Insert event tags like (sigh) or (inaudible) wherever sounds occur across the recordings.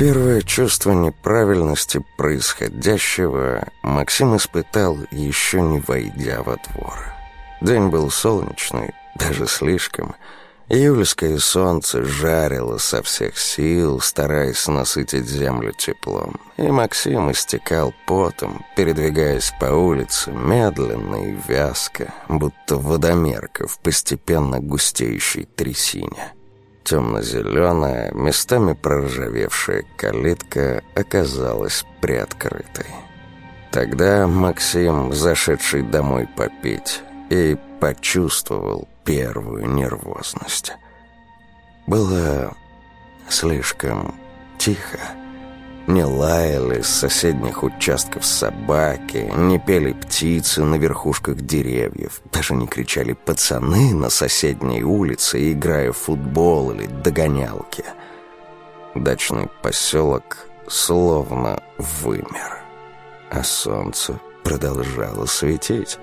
Первое чувство неправильности происходящего Максим испытал, еще не войдя во двор. День был солнечный, даже слишком. Июльское солнце жарило со всех сил, стараясь насытить землю теплом. И Максим истекал потом, передвигаясь по улице медленно и вязко, будто водомерка в постепенно густеющей трясине. Темно-зеленая, местами проржавевшая калитка оказалась приоткрытой. Тогда Максим, зашедший домой попить, и почувствовал первую нервозность. Было слишком тихо. Не лаяли с соседних участков собаки, не пели птицы на верхушках деревьев, даже не кричали пацаны на соседней улице, играя в футбол или догонялки. Дачный поселок словно вымер, а солнце продолжало светить.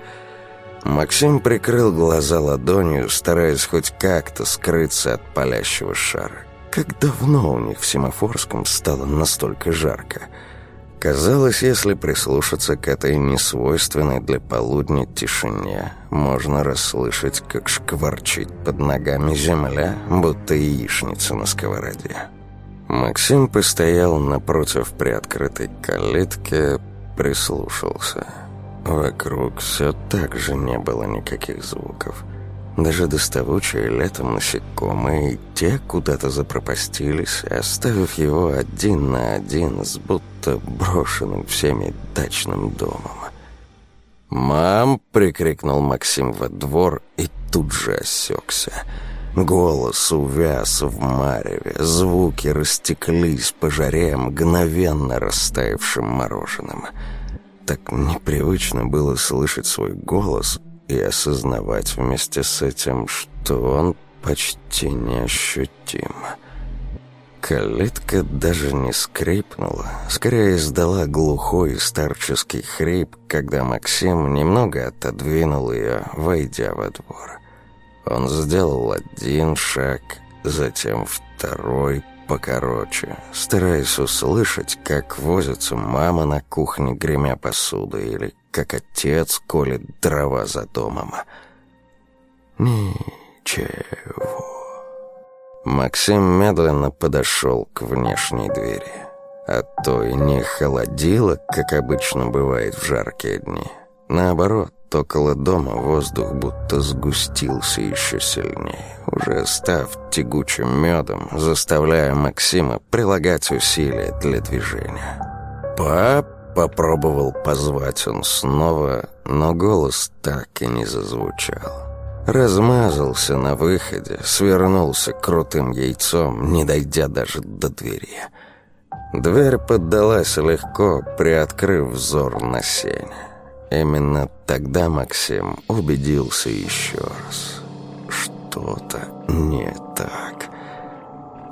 Максим прикрыл глаза ладонью, стараясь хоть как-то скрыться от палящего шара. Как давно у них в Семафорском стало настолько жарко. Казалось, если прислушаться к этой несвойственной для полудня тишине, можно расслышать, как шкварчит под ногами земля, будто яичница на сковороде. Максим постоял напротив приоткрытой калитки, прислушался. Вокруг все так же не было никаких звуков. Даже доставучие летом насекомые, те куда-то запропастились, оставив его один на один с будто брошенным всеми дачным домом. «Мам!» — прикрикнул Максим во двор и тут же осекся. Голос увяз в мареве, звуки растеклись по жаре мгновенно растаявшим мороженым. Так непривычно было слышать свой голос, и осознавать вместе с этим, что он почти неощутим. Калитка даже не скрипнула, скорее издала глухой старческий хрип, когда Максим немного отодвинул ее, войдя во двор. Он сделал один шаг, затем второй, покороче, стараясь услышать, как возится мама на кухне, гремя посудой, или как отец колет дрова за домом. Ничего. Максим медленно подошел к внешней двери. А то и не холодило, как обычно бывает в жаркие дни. Наоборот, около дома воздух будто сгустился еще сильнее, уже став тягучим медом, заставляя Максима прилагать усилия для движения. «Пап!» Попробовал позвать он снова, но голос так и не зазвучал. Размазался на выходе, свернулся крутым яйцом, не дойдя даже до двери. Дверь поддалась легко, приоткрыв взор на сень. Именно тогда Максим убедился еще раз. Что-то не так.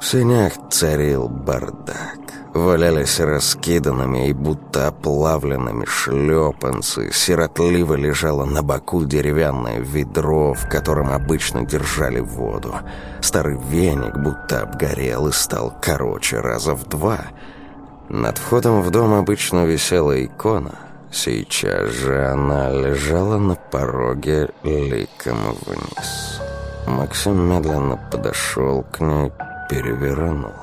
В сенях царил бардак. Валялись раскиданными и будто оплавленными шлепанцы. Сиротливо лежало на боку деревянное ведро, в котором обычно держали воду. Старый веник будто обгорел и стал короче раза в два. Над входом в дом обычно висела икона. Сейчас же она лежала на пороге ликом вниз. Максим медленно подошел к ней, перевернул.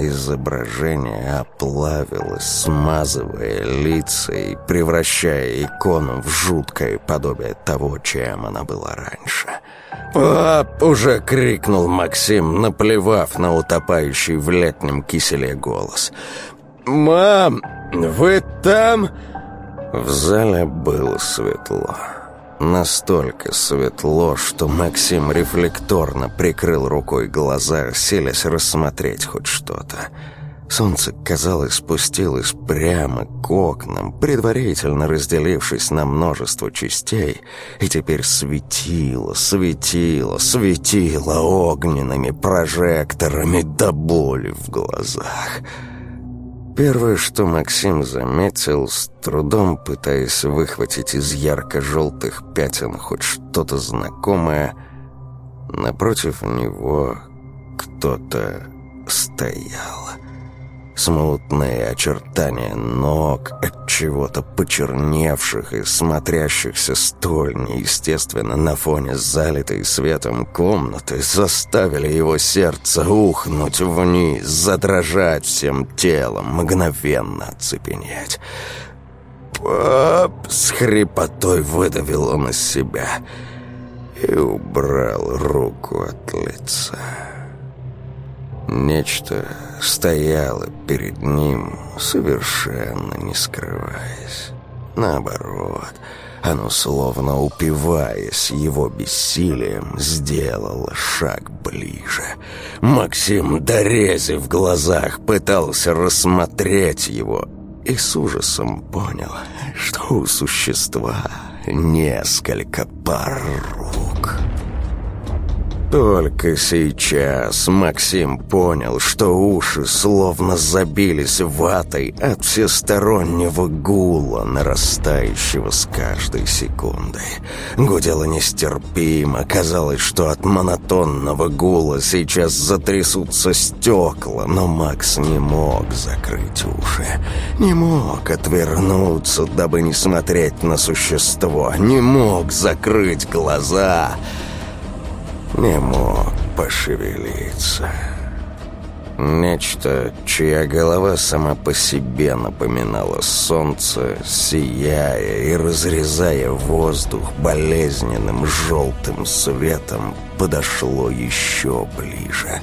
Изображение оплавилось, смазывая лица и превращая икону в жуткое подобие того, чем она была раньше. «Пап!» — уже крикнул Максим, наплевав на утопающий в летнем киселе голос. «Мам, вы там?» В зале было светло. Настолько светло, что Максим рефлекторно прикрыл рукой глаза, селясь рассмотреть хоть что-то. Солнце, казалось, спустилось прямо к окнам, предварительно разделившись на множество частей, и теперь светило, светило, светило огненными прожекторами до боли в глазах. Первое, что Максим заметил, с трудом пытаясь выхватить из ярко-желтых пятен хоть что-то знакомое, напротив него кто-то стоял. Смутные очертания ног, от чего-то почерневших и смотрящихся столь неестественно на фоне залитой светом комнаты, заставили его сердце ухнуть вниз, задрожать всем телом, мгновенно оцепенеть. «Пап!» — с хрипотой выдавил он из себя и убрал руку от лица. Нечто стояло перед ним, совершенно не скрываясь. Наоборот, оно, словно упиваясь его бессилием, сделало шаг ближе. Максим, дорези в глазах, пытался рассмотреть его и с ужасом понял, что у существа несколько пар рук. Только сейчас Максим понял, что уши словно забились ватой от всестороннего гула, нарастающего с каждой секундой. Гудело нестерпимо, казалось, что от монотонного гула сейчас затрясутся стекла, но Макс не мог закрыть уши, не мог отвернуться, дабы не смотреть на существо, не мог закрыть глаза — не мог пошевелиться. Нечто, чья голова сама по себе напоминала солнце, сияя и разрезая воздух болезненным желтым светом, подошло еще ближе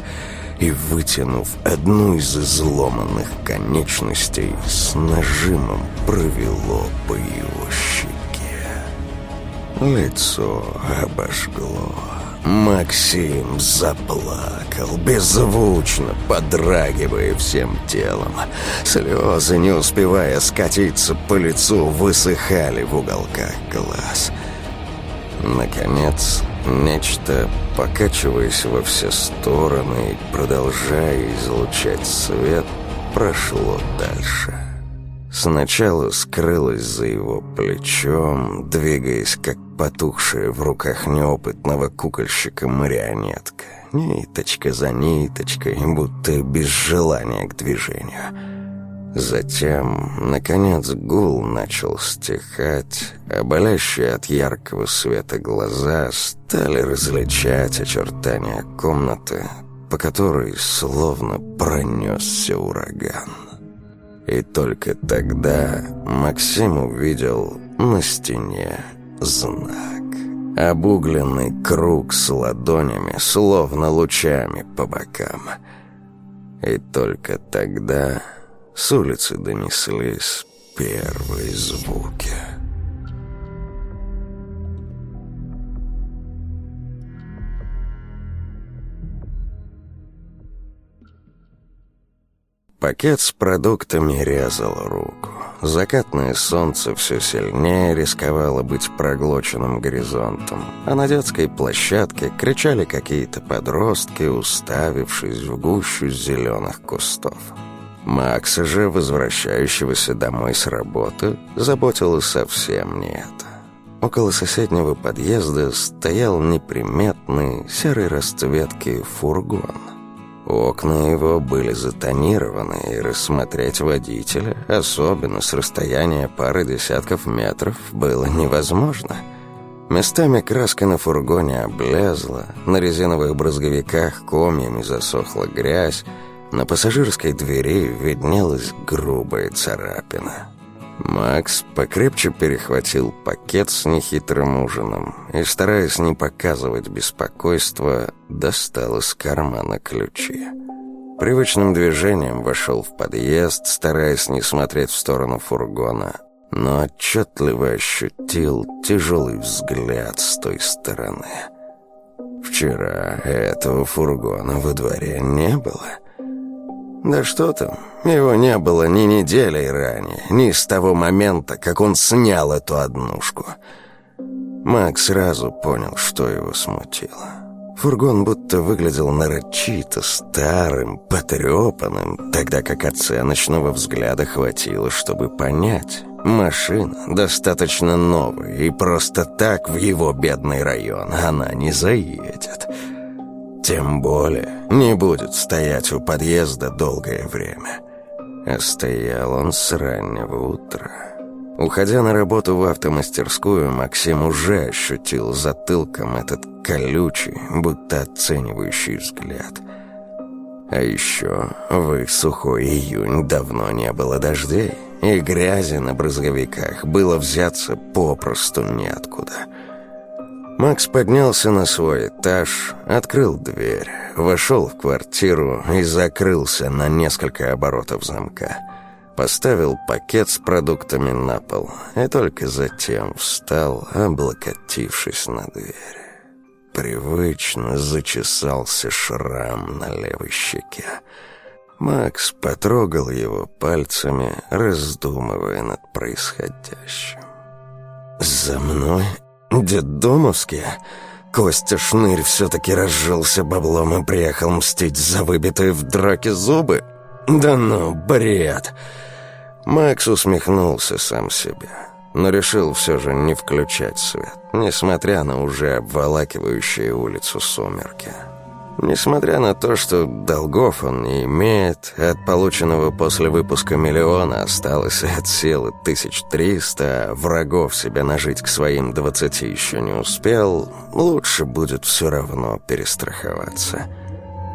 и, вытянув одну из изломанных конечностей, с нажимом провело по его щеке. Лицо обожгло. Максим заплакал, беззвучно подрагивая всем телом. Слезы, не успевая скатиться по лицу, высыхали в уголках глаз. Наконец, нечто, покачиваясь во все стороны и продолжая излучать свет, прошло дальше. Сначала скрылась за его плечом, двигаясь как потухшая в руках неопытного кукольщика марионетка. Ниточка за ниточкой, будто без желания к движению. Затем, наконец, гул начал стихать, а болящие от яркого света глаза стали различать очертания комнаты, по которой словно пронесся ураган. И только тогда Максим увидел на стене знак. Обугленный круг с ладонями, словно лучами по бокам. И только тогда с улицы донеслись первые звуки. Пакет с продуктами резал руку. Закатное солнце все сильнее рисковало быть проглоченным горизонтом, а на детской площадке кричали какие-то подростки, уставившись в гущу зеленых кустов. Макса же, возвращающегося домой с работы, заботило совсем не это. Около соседнего подъезда стоял неприметный серой расцветки фургон – Окна его были затонированы, и рассмотреть водителя, особенно с расстояния пары десятков метров, было невозможно. Местами краска на фургоне облезла, на резиновых брызговиках комьями засохла грязь, на пассажирской двери виднелась грубая царапина. Макс покрепче перехватил пакет с нехитрым ужином и, стараясь не показывать беспокойства, достал из кармана ключи. Привычным движением вошел в подъезд, стараясь не смотреть в сторону фургона, но отчетливо ощутил тяжелый взгляд с той стороны. Вчера этого фургона во дворе не было — да что там, его не было ни недели ранее, ни с того момента, как он снял эту однушку. Макс сразу понял, что его смутило. Фургон будто выглядел нарочито старым, потрепанным, тогда как оценочного взгляда хватило, чтобы понять. Машина достаточно новая, и просто так в его бедный район она не заедет. Тем более не будет стоять у подъезда долгое время. а стоял он с раннего утра. Уходя на работу в автомастерскую, Максим уже ощутил затылком этот колючий, будто оценивающий взгляд. А еще в их сухой июнь давно не было дождей, и грязи на брызговиках было взяться попросту неоткуда. Макс поднялся на свой этаж, открыл дверь, вошел в квартиру и закрылся на несколько оборотов замка. Поставил пакет с продуктами на пол и только затем встал, облокотившись на дверь. Привычно зачесался шрам на левой щеке. Макс потрогал его пальцами, раздумывая над происходящим. «За мной? Деддомовские?» Костя Шнырь все-таки разжился баблом и приехал мстить за выбитые в драке зубы? Да ну, бред!» Макс усмехнулся сам себе, но решил все же не включать свет, несмотря на уже обволакивающие улицу сумерки. Несмотря на то, что долгов он не имеет, от полученного после выпуска миллиона осталось от силы 1300, а врагов себе нажить к своим двадцати еще не успел, лучше будет все равно перестраховаться.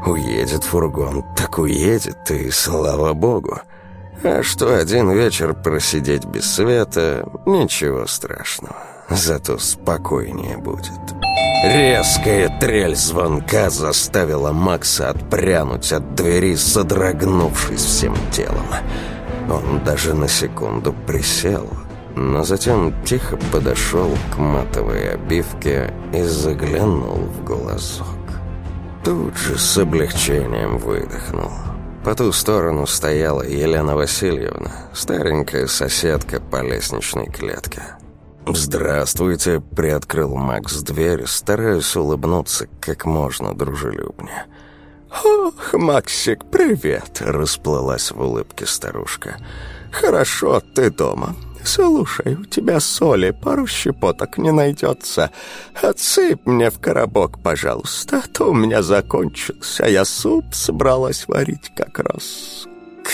Уедет фургон, так уедет, и слава богу. А что один вечер просидеть без света, ничего страшного. Зато спокойнее будет. Резкая трель звонка заставила Макса отпрянуть от двери, содрогнувшись всем телом. Он даже на секунду присел, но затем тихо подошел к матовой обивке и заглянул в глазок. Тут же с облегчением выдохнул. По ту сторону стояла Елена Васильевна, старенькая соседка по лестничной клетке. «Здравствуйте», — приоткрыл Макс дверь, стараясь улыбнуться как можно дружелюбнее. «Ох, Максик, привет!» — расплылась в улыбке старушка. «Хорошо ты дома. «Слушай, у тебя соли пару щепоток не найдется. Отсыпь мне в коробок, пожалуйста, а то у меня закончился. Я суп собралась варить как раз».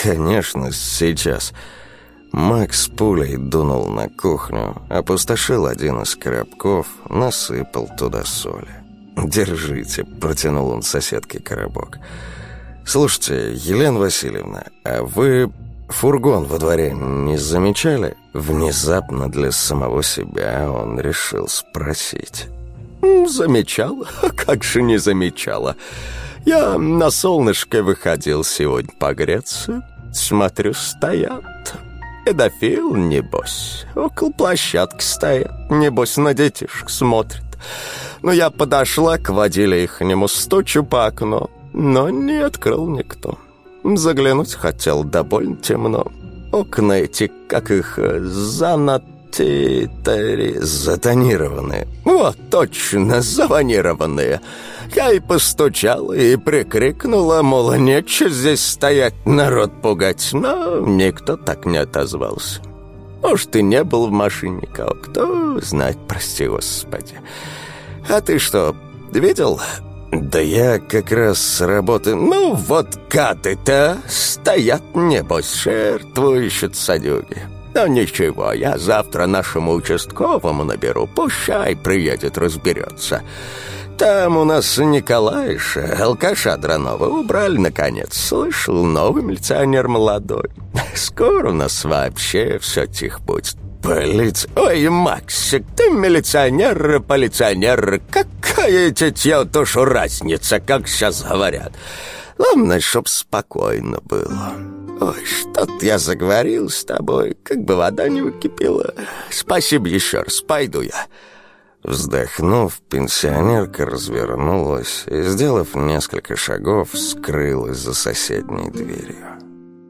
«Конечно, сейчас». Макс пулей дунул на кухню, опустошил один из коробков, насыпал туда соли. «Держите», — протянул он соседке коробок. «Слушайте, Елена Васильевна, а вы Фургон во дворе не замечали? Внезапно для самого себя он решил спросить. «Замечала? (laughs) А как же не замечала? Я на солнышко выходил сегодня погреться. Смотрю, стоят. Педофил, небось. Около площадки стоят. Небось, на детишек смотрит. Но я подошла к водиле ихнему, стучу по окну, но не открыл никто». Заглянуть хотел, довольно темно. Окна эти, как их, э, занатитари... Затонированные. Вот, точно, заванированные. Я и постучал, и прикрикнула, мол, нечего здесь стоять, народ пугать. Но никто так не отозвался. Может, и не был в машине никого, кто знает, прости господи. А ты что, видел? «Да я как раз с работы...» «Ну вот каты-то стоят, небось, жертву ищут садюги. Но ничего, я завтра нашему участковому наберу, пущай приедет, разберется. Там у нас Николаиша, алкаша драного, убрали, наконец. Слышал, новый милиционер молодой. Скоро у нас вообще все тихо будет. Полиция... Ой, Максик, ты милиционер, полиционер. Какая тебе душу разница, как сейчас говорят. Главное, чтоб спокойно было. Ой, что-то я заговорил с тобой, как бы вода не выкипела. Спасибо еще раз, пойду я». Вздохнув, пенсионерка развернулась и, сделав несколько шагов, скрылась за соседней дверью.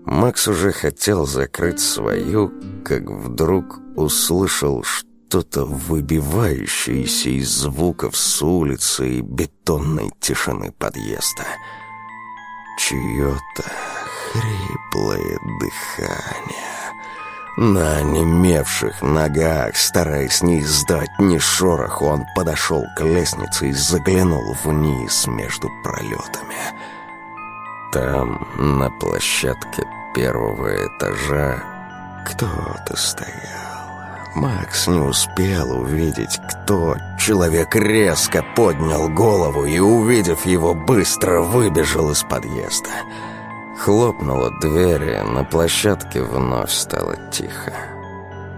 Макс уже хотел закрыть свою, как вдруг услышал что-то выбивающееся из звуков с улицы и бетонной тишины подъезда. Чье-то хриплое дыхание. На онемевших ногах, стараясь не издать ни шороху, он подошел к лестнице и заглянул вниз между пролетами. Там, на площадке первого этажа кто-то стоял. Макс не успел увидеть, кто. Человек резко поднял голову и, увидев его, быстро выбежал из подъезда. Хлопнула дверь, и на площадке вновь стало тихо.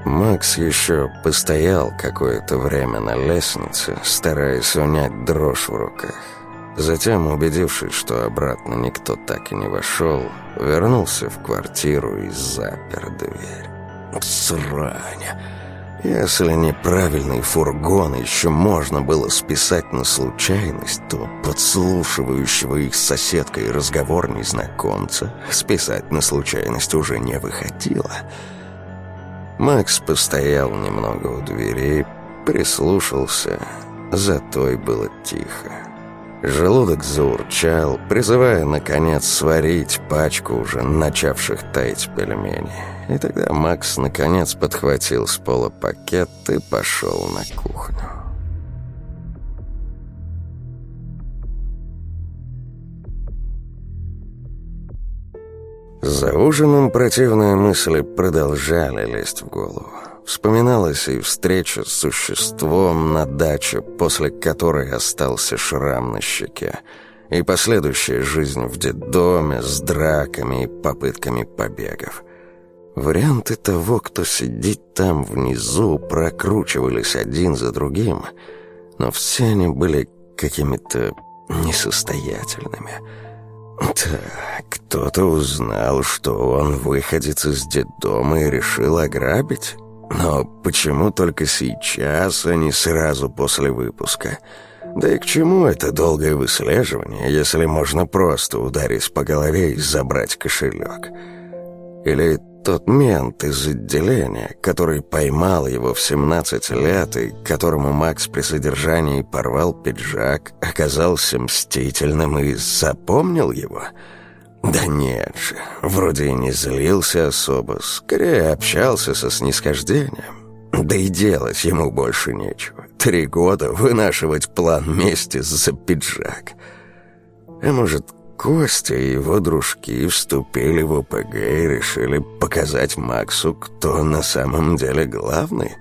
Макс еще постоял какое-то время на лестнице, стараясь унять дрожь в руках. Затем, убедившись, что обратно никто так и не вошел, вернулся в квартиру и запер дверь. Срань! Если неправильный фургон еще можно было списать на случайность, то подслушивающего их с соседкой разговор незнакомца списать на случайность уже не выходило. Макс постоял немного у двери, прислушался, зато и было тихо. Желудок заурчал, призывая, наконец, сварить пачку уже начавших таять пельменей. И тогда Макс, наконец, подхватил с пола пакет и пошел на кухню. За ужином противные мысли продолжали лезть в голову. Вспоминалась и встреча с существом на даче, после которой остался шрам на щеке, и последующая жизнь в детдоме с драками и попытками побегов. Варианты того, кто сидит там внизу, прокручивались один за другим, но все они были какими-то несостоятельными. Так, кто-то узнал, что он выходец из детдома и решил ограбить? Но почему только сейчас, а не сразу после выпуска? Да и к чему это долгое выслеживание, если можно просто ударить по голове и забрать кошелек? Или тот мент из отделения, который поймал его в 17 лет и которому Макс при содержании порвал пиджак, оказался мстительным и запомнил его – да нет же, вроде и не злился особо, скорее общался со снисхождением. Да и делать ему больше нечего. Три года вынашивать план мести за пиджак. А может, Костя и его дружки вступили в ОПГ и решили показать Максу, кто на самом деле главный?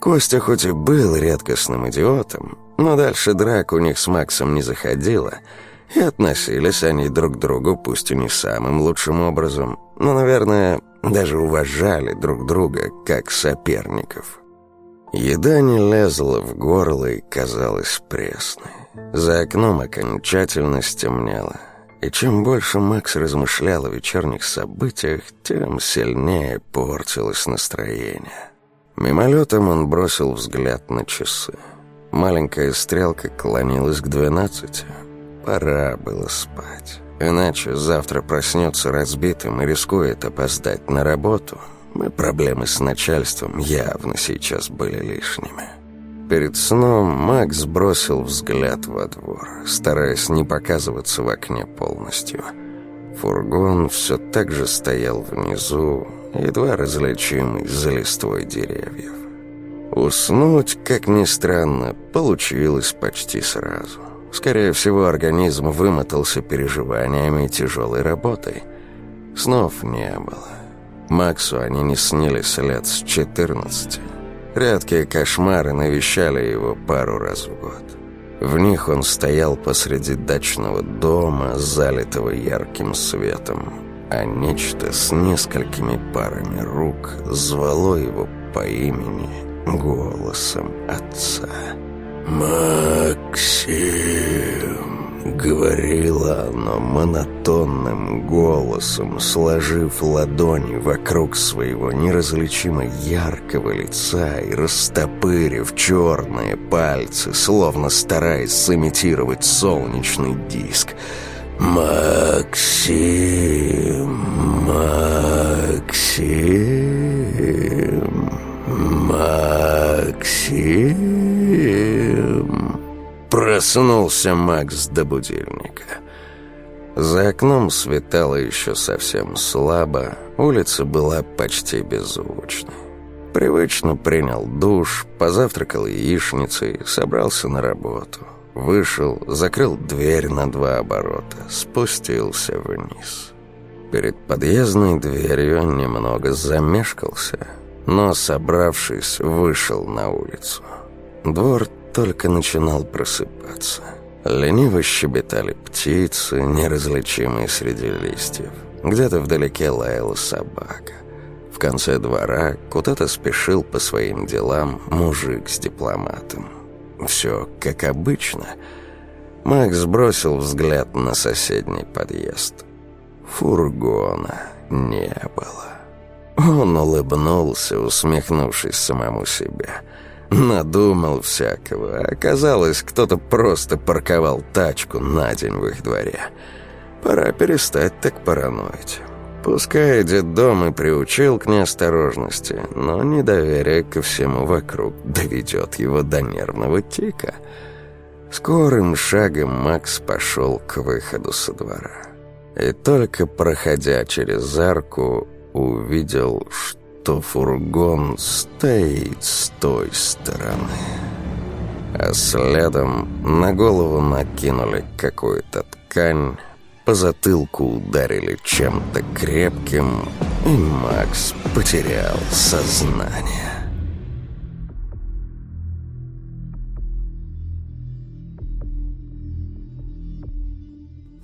Костя хоть и был редкостным идиотом, но дальше драк у них с Максом не заходила — и относились они друг к другу, пусть и не самым лучшим образом, но, наверное, даже уважали друг друга как соперников. Еда не лезла в горло и казалась пресной. За окном окончательно стемнело. И чем больше Макс размышлял о вечерних событиях, тем сильнее портилось настроение. Мимолетом он бросил взгляд на часы. Маленькая стрелка клонилась к двенадцати. Пора было спать. Иначе завтра проснется разбитым и рискует опоздать на работу. И проблемы с начальством явно сейчас были лишними. Перед сном Макс бросил взгляд во двор, стараясь не показываться в окне полностью. Фургон все так же стоял внизу, едва различимый за листвой деревьев. Уснуть, как ни странно, получилось почти сразу. Скорее всего, организм вымотался переживаниями и тяжелой работой. Снов не было. Максу они не снились лет с 14. Редкие кошмары навещали его пару раз в год. В них он стоял посреди дачного дома, залитого ярким светом, а нечто с несколькими парами рук звало его по имени голосом отца. «Максим!» — говорила она монотонным голосом, сложив ладони вокруг своего неразличимо яркого лица и растопырив черные пальцы, словно стараясь сымитировать солнечный диск. «Максим! Максим! Проснулся Макс до будильника. За окном светало еще совсем слабо, улица была почти беззвучной. Привычно принял душ, позавтракал яичницей, собрался на работу. Вышел, закрыл дверь на два оборота, спустился вниз. перед подъездной дверью немного замешкался, но, собравшись, вышел на улицу. Двор только начинал просыпаться. Лениво щебетали птицы, неразличимые среди листьев. Где-то вдалеке лаяла собака. В конце двора куда-то спешил по своим делам мужик с дипломатом. Все как обычно. Макс бросил взгляд на соседний подъезд. Фургона не было. Он улыбнулся, усмехнувшись самому себе. Надумал всякого. Оказалось, кто-то просто парковал тачку на день в их дворе. Пора перестать так параноить. Пускай дом и приучил к неосторожности, но недоверие ко всему вокруг доведет его до нервного тика. Скорым шагом Макс пошел к выходу со двора. И только проходя через арку, увидел, что фургон стоит с той стороны. А следом на голову накинули какую-то ткань, по затылку ударили чем-то крепким, и Макс потерял сознание.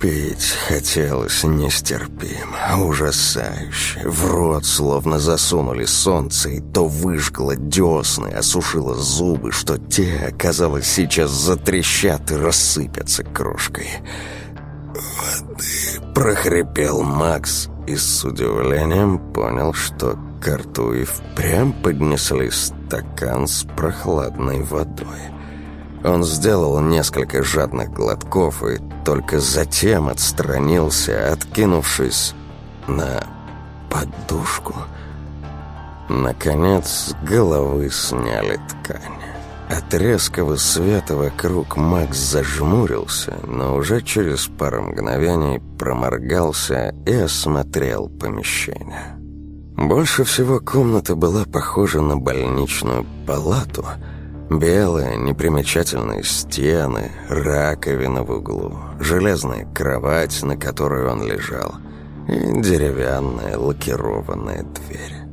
Пить хотелось нестерпимо, ужасающе. В рот словно засунули солнце, и то выжгло десны, осушило зубы, что те, казалось, сейчас затрещат и рассыпятся крошкой. «Воды!» — прохрипел Макс и с удивлением понял, что к рту и впрямь поднесли стакан с прохладной водой. Он сделал несколько жадных глотков и только затем отстранился, откинувшись на подушку. Наконец, с головы сняли ткань. От резкого света вокруг Макс зажмурился, но уже через пару мгновений проморгался и осмотрел помещение. Больше всего комната была похожа на больничную палату — Белые, непримечательные стены, раковина в углу, железная кровать, на которой он лежал, и деревянная лакированная дверь.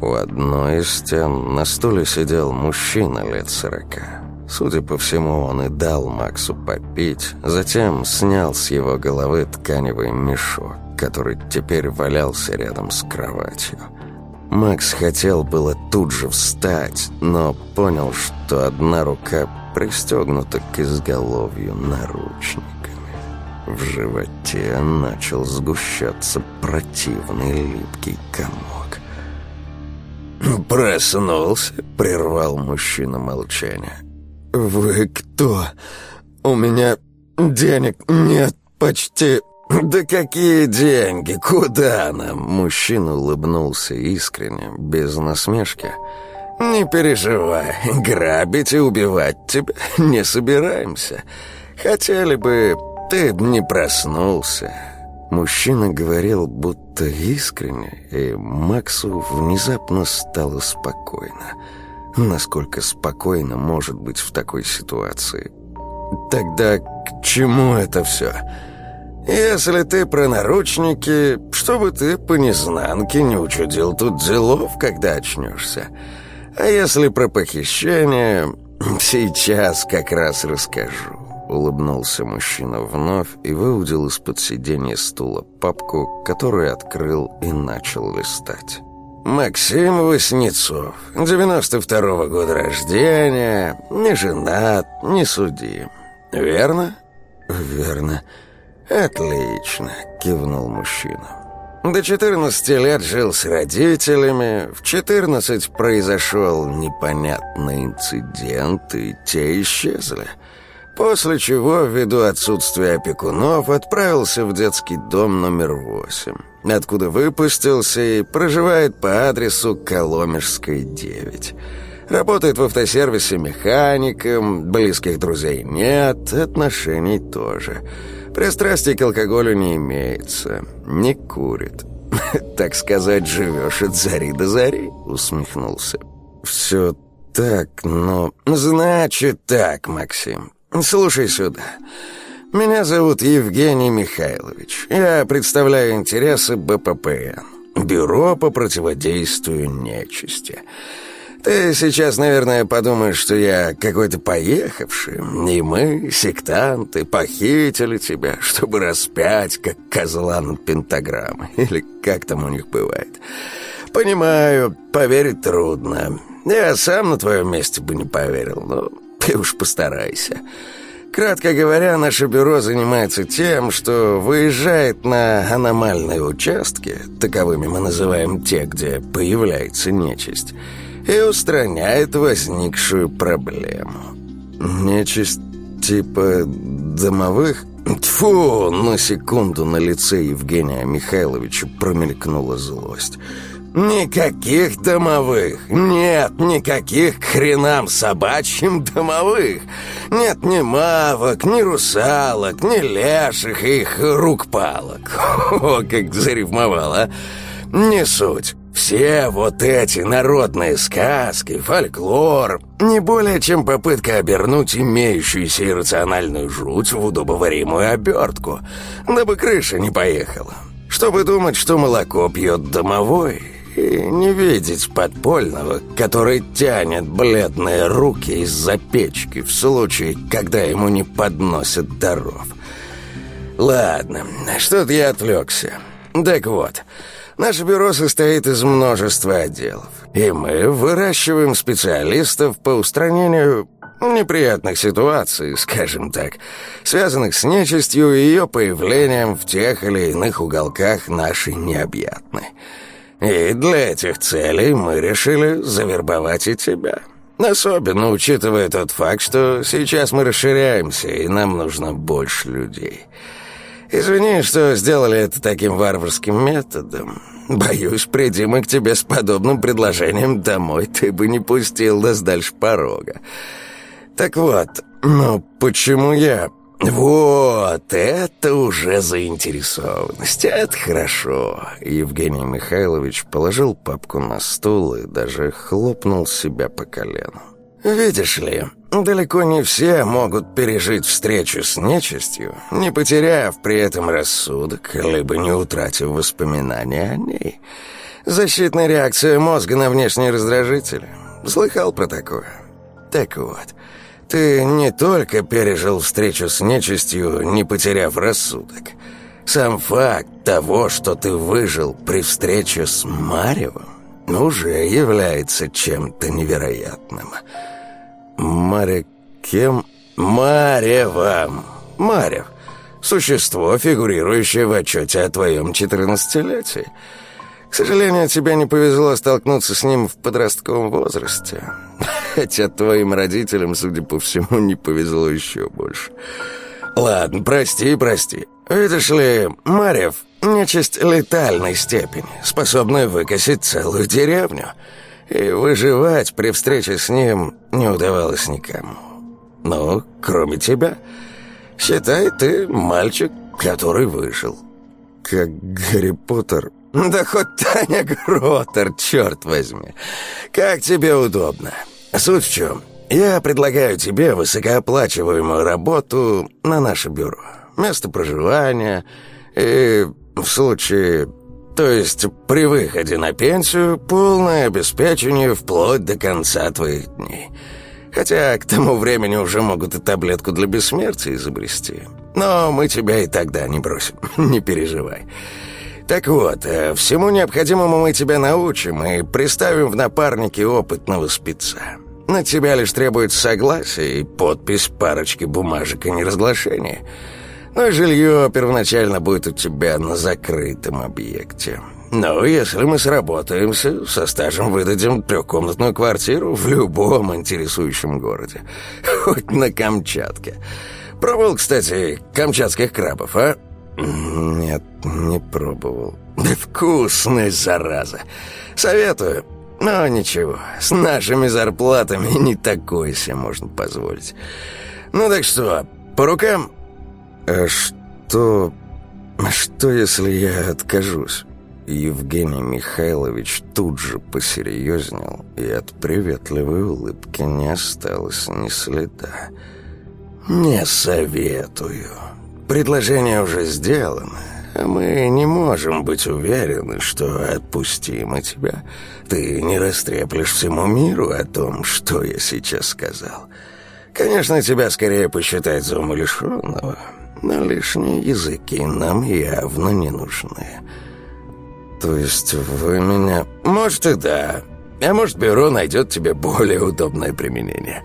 У одной из стен на стуле сидел мужчина лет сорока. Судя по всему, он и дал Максу попить, затем снял с его головы тканевый мешок, который теперь валялся рядом с кроватью. Макс хотел было тут же встать, но понял, что одна рука пристегнута к изголовью наручниками. В животе начал сгущаться противный липкий комок. «Проснулся?» — прервал мужчина молчание. «Вы кто? У меня денег нет почти...» «Да какие деньги? Куда нам?» Мужчина улыбнулся искренне, без насмешки. «Не переживай, грабить и убивать тебя не собираемся. Хотели бы, ты не проснулся». Мужчина говорил будто искренне, и Максу внезапно стало спокойно. Насколько спокойно может быть в такой ситуации? «Тогда к чему это все?» «Если ты про наручники, чтобы ты по незнанке не учудил тут делов, когда очнешься. А если про похищение, (clears throat) сейчас как раз расскажу». Улыбнулся мужчина вновь и выудил из-под сиденья стула папку, которую открыл и начал листать. «Максим Васнецов, 92-го года рождения, не женат, не судим. Верно?» «Верно». «Отлично», — кивнул мужчина. До 14 лет жил с родителями, в 14 произошел непонятный инцидент, и те исчезли. После чего, ввиду отсутствия опекунов, отправился в детский дом номер 8, откуда выпустился и проживает по адресу Коломежской, 9. Работает в автосервисе механиком, близких друзей нет, отношений тоже. Пристрастий к алкоголю не имеется, не курит. (laughs) Так сказать, живешь от зари до зари, усмехнулся. Все так, но... Значит так, Максим, слушай сюда. Меня зовут Евгений Михайлович. Я представляю интересы БППН. Бюро по противодействию нечисти. Ты сейчас, наверное, подумаешь, что я какой-то поехавший, и мы, сектанты, похитили тебя, чтобы распять, как козла над пентаграммой, (laughs) или как там у них бывает. Понимаю, поверить трудно. Я сам на твоем месте бы не поверил, но ты уж постарайся. Кратко говоря, наше бюро занимается тем, что выезжает на аномальные участки, таковыми мы называем те, где появляется нечисть, и устраняет возникшую проблему. Нечисть типа домовых? Тьфу, на секунду на лице Евгения Михайловича промелькнула злость. «Никаких домовых! Нет никаких к хренам собачьим домовых! Нет ни мавок, ни русалок, ни леших их рук-палок! (laughs) О, как зарифмовал, а! Не суть! Все вот эти народные сказки, фольклор, не более чем попытка обернуть имеющуюся иррациональную жуть в удобоваримую обертку, дабы крыша не поехала. Чтобы думать, что молоко пьет домовой, и не видеть подпольного, который тянет бледные руки из-за печки в случае, когда ему не подносят даров. Ладно, что-то я отвлекся. Так вот... Наше бюро состоит из множества отделов, и мы выращиваем специалистов по устранению неприятных ситуаций, скажем так, связанных с нечистью и ее появлением в тех или иных уголках нашей необъятной. И для этих целей мы решили завербовать и тебя. Особенно учитывая тот факт, что сейчас мы расширяемся, и нам нужно больше людей». Извини, что сделали это таким варварским методом. Боюсь, приди мы к тебе с подобным предложением домой, ты бы не пустил нас дальше порога. Так вот, ну почему я... Вот, это уже заинтересованность, это хорошо. Евгений Михайлович положил папку на стул и даже хлопнул себя по колену. Видишь ли, далеко не все могут пережить встречу с нечистью, не потеряв при этом рассудок, либо не утратив воспоминания о ней. Защитная реакция мозга на внешние раздражители. Слыхал про такое? Так вот, ты не только пережил встречу с нечистью, не потеряв рассудок. Сам факт того, что ты выжил при встрече с Маревым, уже является чем-то невероятным. Маря кем? Маревом. Марев. Существо, фигурирующее в отчете о твоем четырнадцатилетии. К сожалению, тебе не повезло столкнуться с ним в подростковом возрасте. Хотя твоим родителям, судя по всему, не повезло еще больше. Ладно, прости, прости. Видишь ли, Марев — нечисть летальной степени, способная выкосить целую деревню — и выживать при встрече с ним не удавалось никому. Ну, кроме тебя. Считай, ты мальчик, который выжил. Как Гарри Поттер. Да хоть Таня Гротер, черт возьми. Как тебе удобно. Суть в чем? Я предлагаю тебе высокооплачиваемую работу на наше бюро. Место проживания и в случае то есть при выходе на пенсию полное обеспечение вплоть до конца твоих дней. Хотя к тому времени уже могут и таблетку для бессмертия изобрести. Но мы тебя и тогда не бросим, (laughs) не переживай. Так вот, э, всему необходимому мы тебя научим и приставим в напарники опытного спеца. На тебя лишь требуется согласие и подпись парочки бумажек о неразглашении – но жилье первоначально будет у тебя на закрытом объекте. Но если мы сработаемся, со стажем выдадим трехкомнатную квартиру в любом интересующем городе. (laughs) Хоть на Камчатке. Пробовал, кстати, камчатских крабов, а? Нет, не пробовал. Да вкусная зараза. Советую. Но ничего, с нашими зарплатами не такое себе можно позволить. Ну так что, по рукам? «А что... что, если я откажусь?» Евгений Михайлович тут же посерьезнел, и от приветливой улыбки не осталось ни следа. «Не советую. предложение уже сделано, мы не можем быть уверены, что отпустим и тебя. Ты не растреплешь всему миру о том, что я сейчас сказал. Конечно, тебя скорее посчитают за умалишенного, но лишние языки нам явно не нужны. То есть вы меня... Может и да, а может бюро найдет тебе более удобное применение.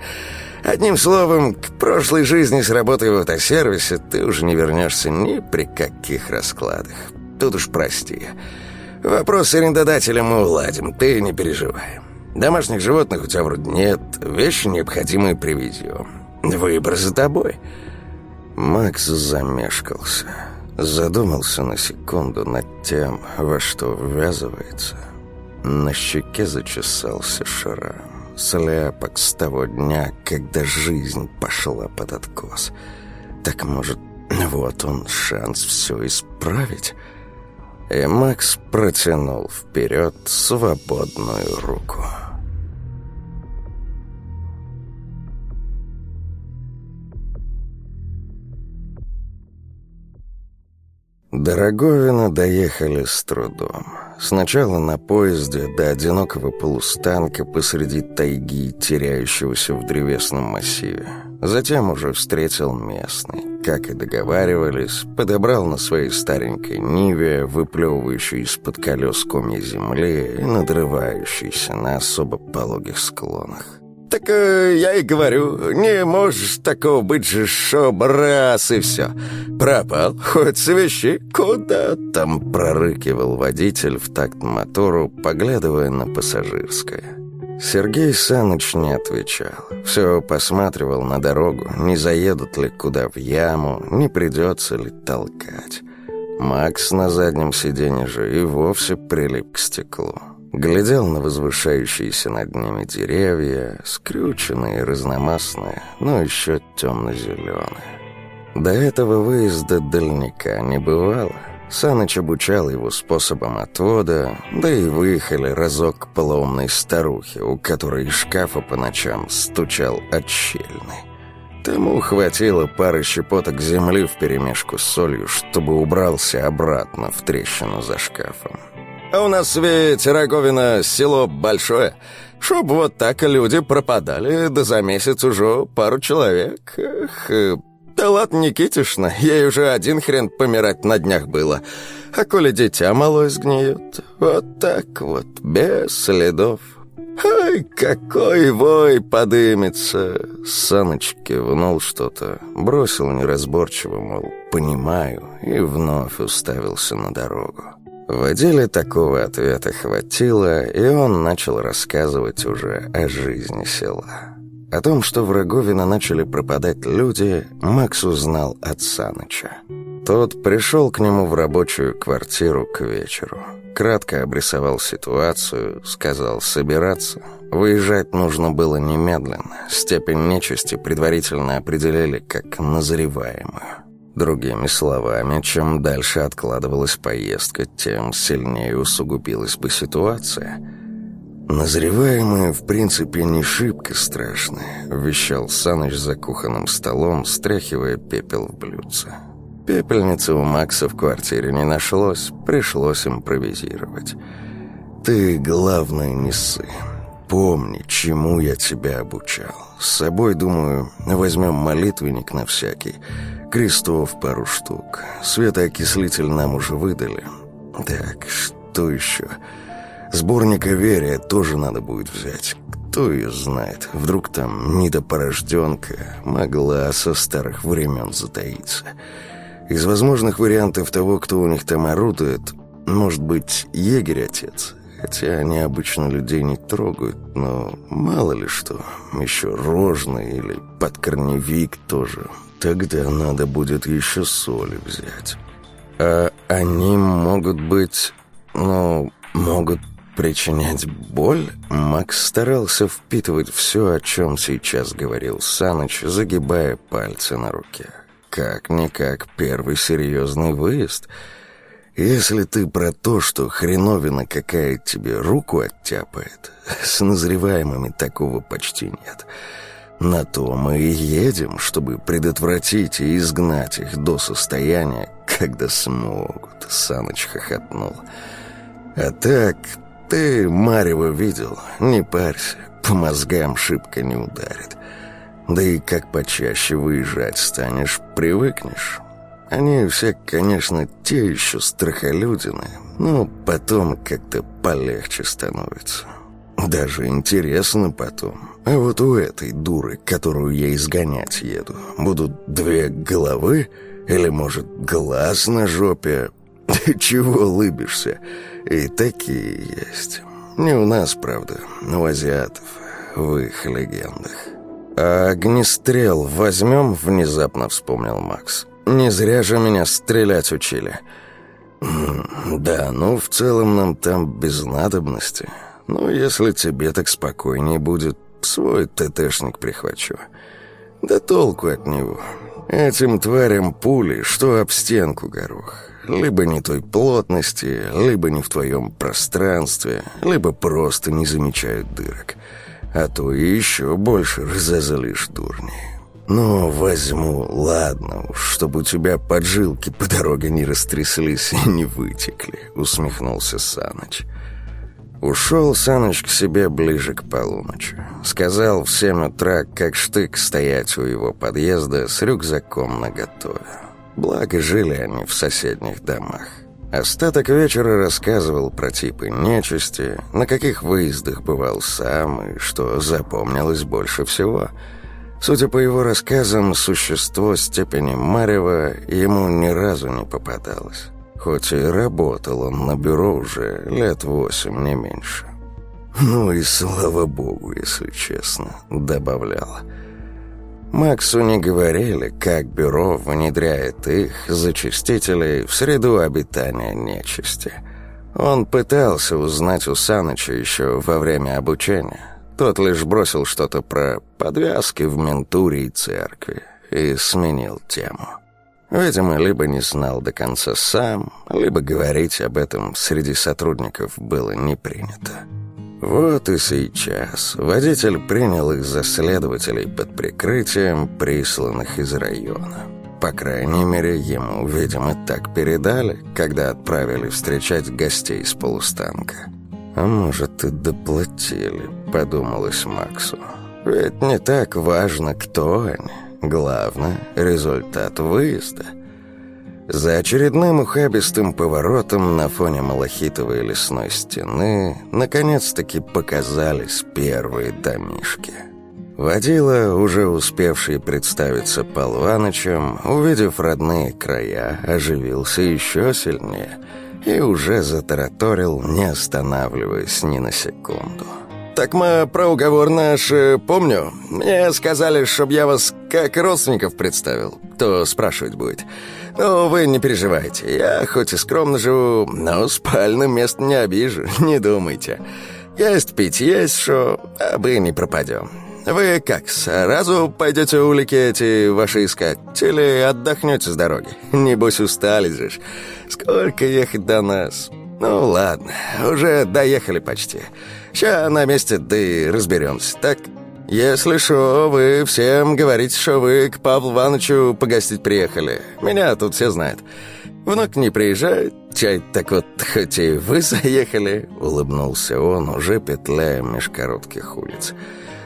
Одним словом, к прошлой жизни с работой в автосервисе ты уже не вернешься ни при каких раскладах. Тут уж прости. Вопрос с арендодателем мы уладим, ты не переживай. Домашних животных у тебя вроде нет, вещи необходимые привезем. Выбор за тобой». Макс замешкался. Задумался на секунду над тем, во что ввязывается. На щеке зачесался шрам. Слепок с того дня, когда жизнь пошла под откос. Так может, вот он шанс все исправить? И Макс протянул вперед свободную руку. До Роговина доехали с трудом. Сначала на поезде до одинокого полустанка посреди тайги, теряющегося в древесном массиве. Затем уже встретил местный. Как и договаривались, подобрал на своей старенькой Ниве, выплевывающей из-под колес комья земли и надрывающейся на особо пологих склонах. «Так э, я и говорю, не можешь такого быть же, чтоб раз и все. Пропал, хоть свищи, куда там?» Прорыкивал водитель в такт мотору, поглядывая на пассажирское. Сергей Саныч не отвечал. Все посматривал на дорогу, не заедут ли куда в яму, не придется ли толкать. Макс на заднем сиденье же и вовсе прилип к стеклу. Глядел на возвышающиеся над ними деревья, скрюченные, разномастные, но еще темно-зеленые. До этого выезда дальника не бывало. Саныч обучал его способом отвода, да и выехали разок к полоумной старухе, у которой из шкафа по ночам стучал отщельный. Тому хватило пары щепоток земли вперемешку с солью, чтобы убрался обратно в трещину за шкафом. А у нас ведь Роговина село большое. Чтоб вот так люди пропадали, да за месяц уже пару человек. Эх, э, да ладно, Никитишна, ей уже один хрен помирать на днях было. А коли дитя малое сгниет, вот так вот, без следов. «Ай, какой вой подымется!» Саныч кивнул что-то, бросил неразборчиво, мол, «понимаю», и вновь уставился на дорогу. В деле такого ответа хватило, и он начал рассказывать уже о жизни села. О том, что в Роговино начали пропадать люди, Макс узнал от Саныча. Тот пришел к нему в рабочую квартиру к вечеру. Кратко обрисовал ситуацию, сказал собираться. Выезжать нужно было немедленно. Степень нечисти предварительно определили как назреваемую. Другими словами, чем дальше откладывалась поездка, тем сильнее усугубилась бы ситуация. «Назреваемые, в принципе, не шибко страшные», — вещал Саныч за кухонным столом, стряхивая пепел в блюдце. Пепельницы у Макса в квартире не нашлось, пришлось импровизировать. «Ты, главное, не сын. Помни, чему я тебя обучал. С собой, думаю, возьмем молитвенник на всякий». Крестов пару штук. Светоокислитель нам уже выдали. Так, что еще? Сборник Аверия тоже надо будет взять. Кто ее знает? Вдруг там недопорожденка могла со старых времен затаиться. Из возможных вариантов того, кто у них там орудует, может быть, егерь-отец. Хотя они обычно людей не трогают, но мало ли что. Еще рожный или подкорневик тоже Тогда надо будет еще соли взять. А они могут быть... Ну, могут причинять боль? Макс старался впитывать все, о чем сейчас говорил Саныч, загибая пальцы на руке. Как-никак первый серьезный выезд. Если ты про то, что хреновина какая тебе руку оттяпает, (laughs) с назреваемыми такого почти нет. На то мы и едем, чтобы предотвратить и изгнать их до состояния, когда смогут», — Саныч хохотнул. «А так, ты Марева видел, не парься, по мозгам шибко не ударит. Да и как почаще выезжать станешь, привыкнешь. Они все, конечно, те еще страхолюдины, но потом как-то полегче становится. Даже интересно потом. А вот у этой дуры, которую я изгонять еду, будут две головы или, может, глаз на жопе? (laughs) Чего улыбишься? И такие есть. Не у нас, правда, у азиатов, в их легендах. «А огнестрел возьмем?» — внезапно вспомнил Макс. «Не зря же меня стрелять учили». «Да, ну, в целом нам там без надобности. Ну, если тебе так спокойнее будет, свой ТТшник прихвачу. Да толку от него. Этим тварям пули, что об стенку горох. Либо не той плотности, либо не в твоем пространстве, либо просто не замечают дырок» а то и еще больше разозлишь дурни. Ну, возьму, ладно чтобы у тебя поджилки по дороге не растряслись и не вытекли», — усмехнулся Саныч. Ушел Саныч к себе ближе к полуночи. Сказал в семь утра, как штык, стоять у его подъезда с рюкзаком наготове. Благо, жили они в соседних домах. Остаток вечера рассказывал про типы нечисти, на каких выездах бывал сам и что запомнилось больше всего. Судя по его рассказам, существо степени Марева ему ни разу не попадалось. Хоть и работал он на бюро уже лет восемь, не меньше. «Ну и слава богу, если честно», — добавлял. Максу не говорили, как бюро внедряет их, зачистителей, в среду обитания нечисти. Он пытался узнать у Саныча еще во время обучения. Тот лишь бросил что-то про подвязки в ментуре и церкви и сменил тему. Видимо, либо не знал до конца сам, либо говорить об этом среди сотрудников было не принято. Вот и сейчас водитель принял их за следователей под прикрытием, присланных из района. По крайней мере, ему, видимо, так передали, когда отправили встречать гостей с полустанка. «А может, и доплатили», — подумалось Максу. «Ведь не так важно, кто они. Главное — результат выезда». За очередным ухабистым поворотом на фоне малахитовой лесной стены наконец-таки показались первые домишки. Водила, уже успевший представиться Полванычем, увидев родные края, оживился еще сильнее и уже затараторил, не останавливаясь ни на секунду. «Так мы про уговор наш э, помню. Мне сказали, чтоб я вас как родственников представил. Кто спрашивать будет?» «Ну, вы не переживайте. Я хоть и скромно живу, но спальным мест не обижу, (laughs) не думайте. Есть пить, есть что, а мы не пропадем. Вы как, сразу пойдете улики эти ваши искать? Или отдохнете с дороги? Небось, устали же. Сколько ехать до нас? Ну, ладно, уже доехали почти. Сейчас на месте, да и разберемся, так?» «Если что, вы всем говорите, что вы к Павлу Ивановичу погостить приехали. Меня тут все знают. Внук не приезжает, чай так вот, хоть и вы (laughs) заехали», — улыбнулся он, уже петляя меж коротких улиц.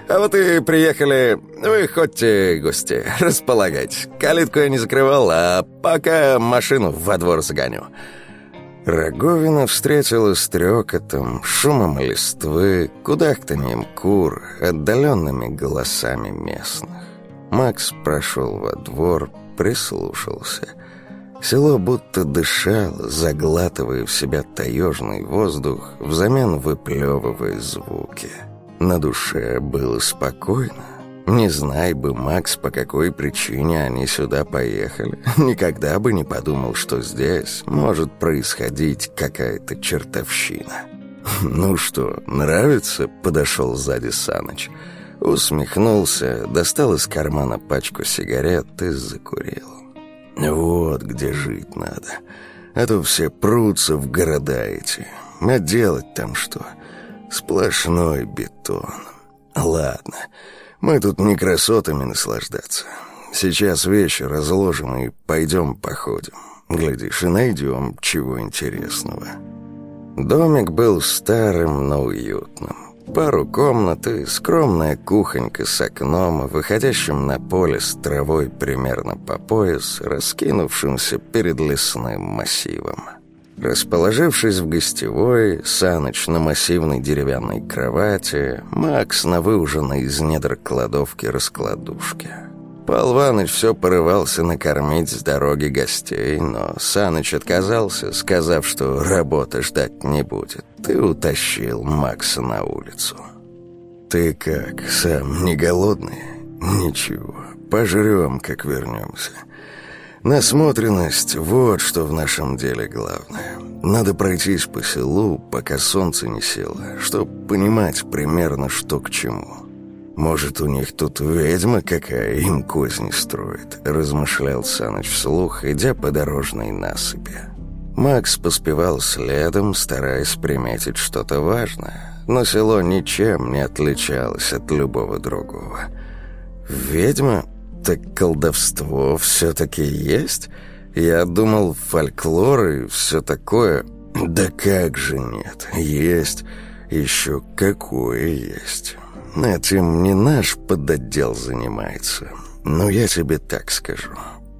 «А вот и приехали. Вы хотьте гости, (laughs) располагайтесь. Калитку я не закрывал, а пока машину во двор загоню». Роговина встретила стрекотом, шумом листвы, кудахтанием кур, отдаленными голосами местных. Макс прошел во двор, прислушался. Село будто дышало, заглатывая в себя таежный воздух, взамен выплевывая звуки. На душе было спокойно. Не знай бы, Макс, по какой причине они сюда поехали. (laughs) Никогда бы не подумал, что здесь может происходить какая-то чертовщина. (laughs) «Ну что, нравится?» — подошел сзади Саныч. Усмехнулся, достал из кармана пачку сигарет и закурил. «Вот где жить надо. А то все прутся в города эти. А делать там что? Сплошной бетон. Ладно». Мы тут не красотами наслаждаться. Сейчас вещи разложим и пойдем походим. Глядишь, и найдем чего интересного». Домик был старым, но уютным. Пару комнат и скромная кухонька с окном, выходящим на поле с травой примерно по пояс, раскинувшимся перед лесным массивом. Расположившись в гостевой, Саныч на массивной деревянной кровати, Макс на выуженной из недр кладовки раскладушке. Пал Иваныч все порывался накормить с дороги гостей, но Саныч отказался, сказав, что работа ждать не будет, и утащил Макса на улицу. «Ты как, сам не голодный?» «Ничего, пожрем, как вернемся». Насмотренность — вот что в нашем деле главное. Надо пройтись по селу, пока солнце не село, чтобы понимать примерно, что к чему. Может, у них тут ведьма какая им козни строит, размышлял Саныч вслух, идя по дорожной насыпи. Макс поспевал следом, стараясь приметить что-то важное, но село ничем не отличалось от любого другого. «Ведьма?» Так колдовство все-таки есть? Я думал, фольклор и все такое. Да как же нет, есть. Еще какое есть. Этим не наш подотдел занимается. Но я тебе так скажу.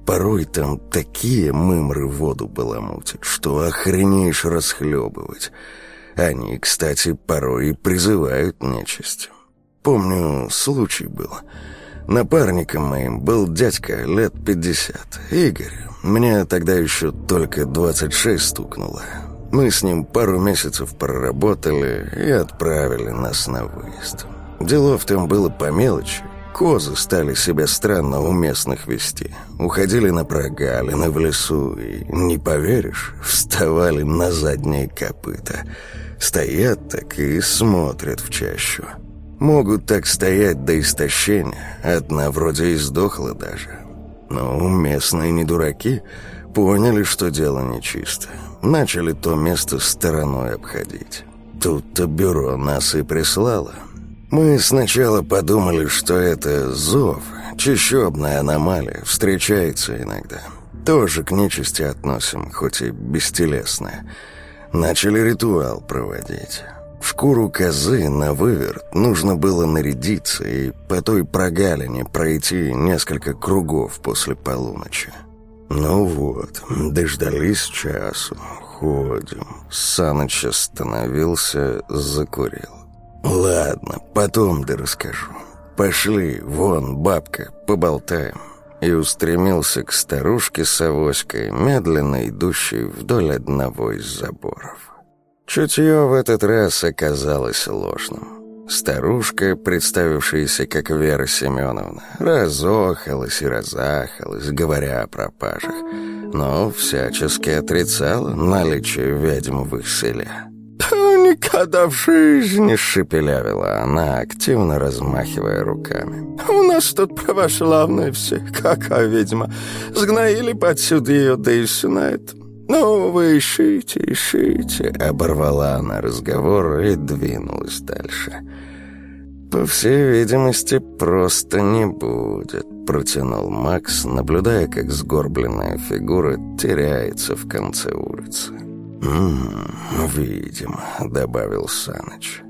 Порой там такие мымры воду баламутят, что охренеешь расхлебывать. Они, кстати, порой и призывают нечисть. Помню, случай был... Напарником моим был дядька лет 50, Игорь. Мне тогда еще только 26 стукнуло. Мы с ним пару месяцев проработали и отправили нас на выезд. Делов там было по мелочи. Козы стали себя странно у местных вести. Уходили на прогалины в лесу и, не поверишь, вставали на задние копыта. Стоят так и смотрят в чащу. Могут так стоять до истощения. Одна вроде и сдохла даже. Но местные не дураки. Поняли, что дело нечисто. Начали то место стороной обходить. Тут-то бюро нас и прислало. Мы сначала подумали, что это зов, чащобная аномалия, встречается иногда. Тоже к нечисти относим, хоть и бестелесная. Начали ритуал проводить. В шкуру козы на выверт нужно было нарядиться и по той прогалине пройти несколько кругов после полуночи. Ну вот, дождались часу, ходим. Саныч остановился, закурил. Ладно, потом да расскажу. Пошли, вон, бабка, поболтаем. И устремился к старушке с авоськой, медленно идущей вдоль одного из заборов. Чутье в этот раз оказалось ложным. Старушка, представившаяся как Вера Семеновна, разохалась и разахалась, говоря о пропажах, но всячески отрицала наличие ведьм в их селе. «Никогда в жизни!» — шепелявила она, активно размахивая руками. «У нас тут православные все, какая ведьма! Сгноили подсюда ее, да и все на это!» «Ну, вы ищите, ищите», — оборвала она разговор и двинулась дальше. «По всей видимости, просто не будет», — протянул Макс, наблюдая, как сгорбленная фигура теряется в конце улицы. «Ммм, видимо», — добавил Саныч.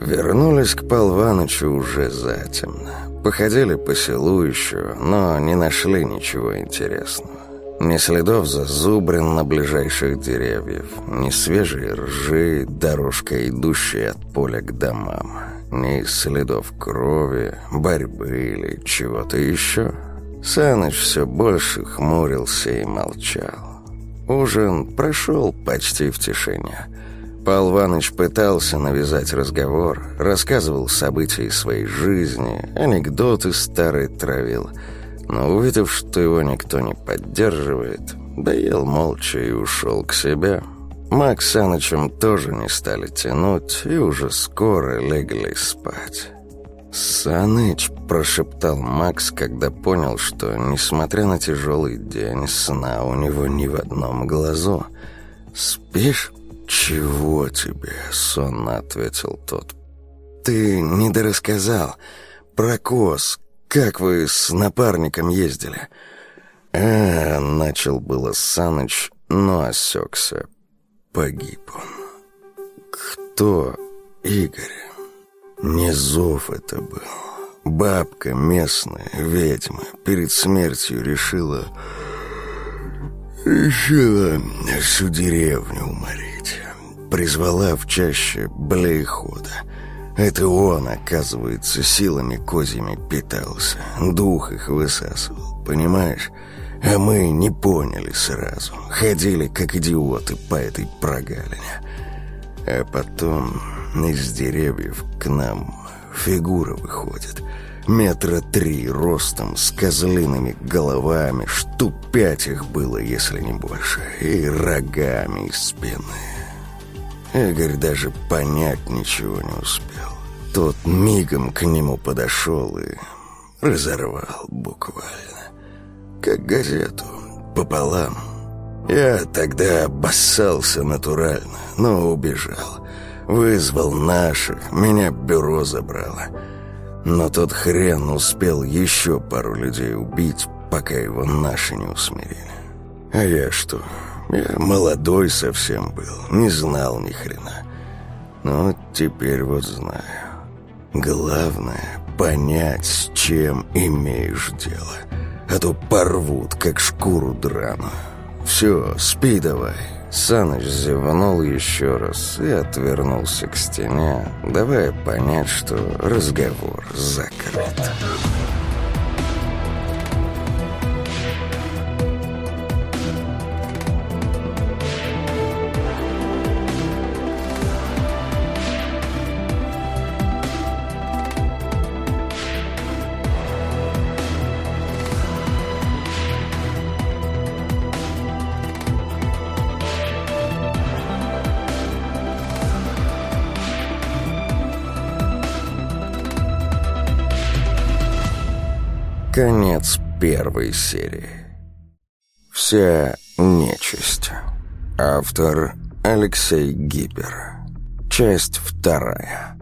Вернулись к Полванычу уже затемно. Походили по селу еще, но не нашли ничего интересного. Ни следов зазубрин на ближайших деревьев, ни свежей ржи, дорожка, идущая от поля к домам, ни следов крови, борьбы или чего-то еще. Саныч все больше хмурился и молчал. Ужин прошел почти в тишине. Пал Иваныч пытался навязать разговор, рассказывал события своей жизни, анекдоты старые травил – но увидев, что его никто не поддерживает, доел молча и ушел к себе. Макс с Санычем тоже не стали тянуть и уже скоро легли спать. «Саныч», – прошептал Макс, когда понял, что, несмотря на тяжелый день, сна у него ни в одном глазу. «Спишь?» «Чего тебе?» – сонно ответил тот. «Ты недорассказал. прокос. Как вы с напарником ездили?» «А, — начал было Саныч, но осекся. Погиб он. Кто? Игорь. Не зов это был. Бабка местная, ведьма, перед смертью решила... Решила всю деревню уморить. Призвала в чаще блейхода. Это он, оказывается, силами козьими питался. Дух их высасывал, понимаешь? А мы не поняли сразу. Ходили, как идиоты, по этой прогалине. А потом из деревьев к нам фигура выходит. Метра три ростом, с козлиными головами, штук пять их было, если не больше, и рогами из спины. Игорь даже понять ничего не успел. Тот мигом к нему подошел и разорвал буквально как газету, пополам. Я тогда обоссался натурально, но убежал. Вызвал наших, меня бюро забрало. Но тот хрен успел еще пару людей убить, пока его наши не усмирили. А я что? Я молодой совсем был, не знал ни хрена. Но теперь вот знаю. Главное — понять, с чем имеешь дело а то порвут, как шкуру драну. Все, спи давай». Саныч зевнул еще раз и отвернулся к стене, давая понять, что разговор закрыт. Конец первой серии. Вся нечисть. Автор Алексей Гибер. Часть вторая.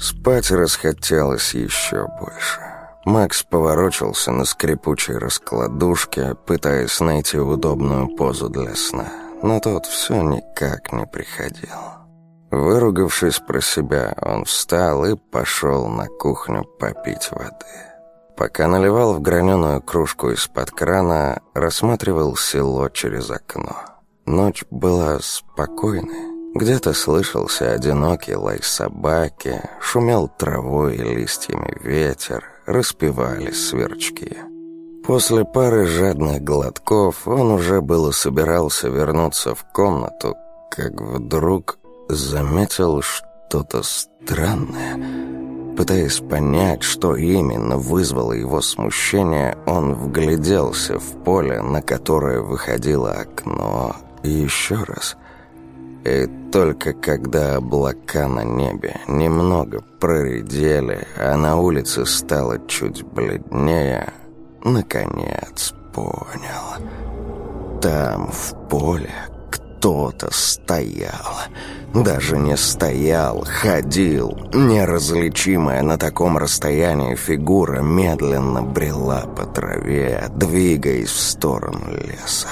Спать расхотелось еще больше. Макс поворочился на скрипучей раскладушке, пытаясь найти удобную позу для сна, но тот все никак не приходил. Выругавшись про себя, он встал и пошел на кухню попить воды. Пока наливал в граненую кружку из-под крана, рассматривал село через окно. Ночь была спокойной. Где-то слышался одинокий лай собаки, шумел травой и листьями ветер, распевали сверчки. После пары жадных глотков он уже было собирался вернуться в комнату, как вдруг заметил что-то странное — Пытаясь понять, что именно вызвало его смущение, он вгляделся в поле, на которое выходило окно, и еще раз. И только когда облака на небе немного проредели, а на улице стало чуть бледнее, наконец понял. Там, в поле, кто-то стоял. Даже не стоял, ходил. Неразличимая на таком расстоянии фигура медленно брела по траве, двигаясь в сторону леса.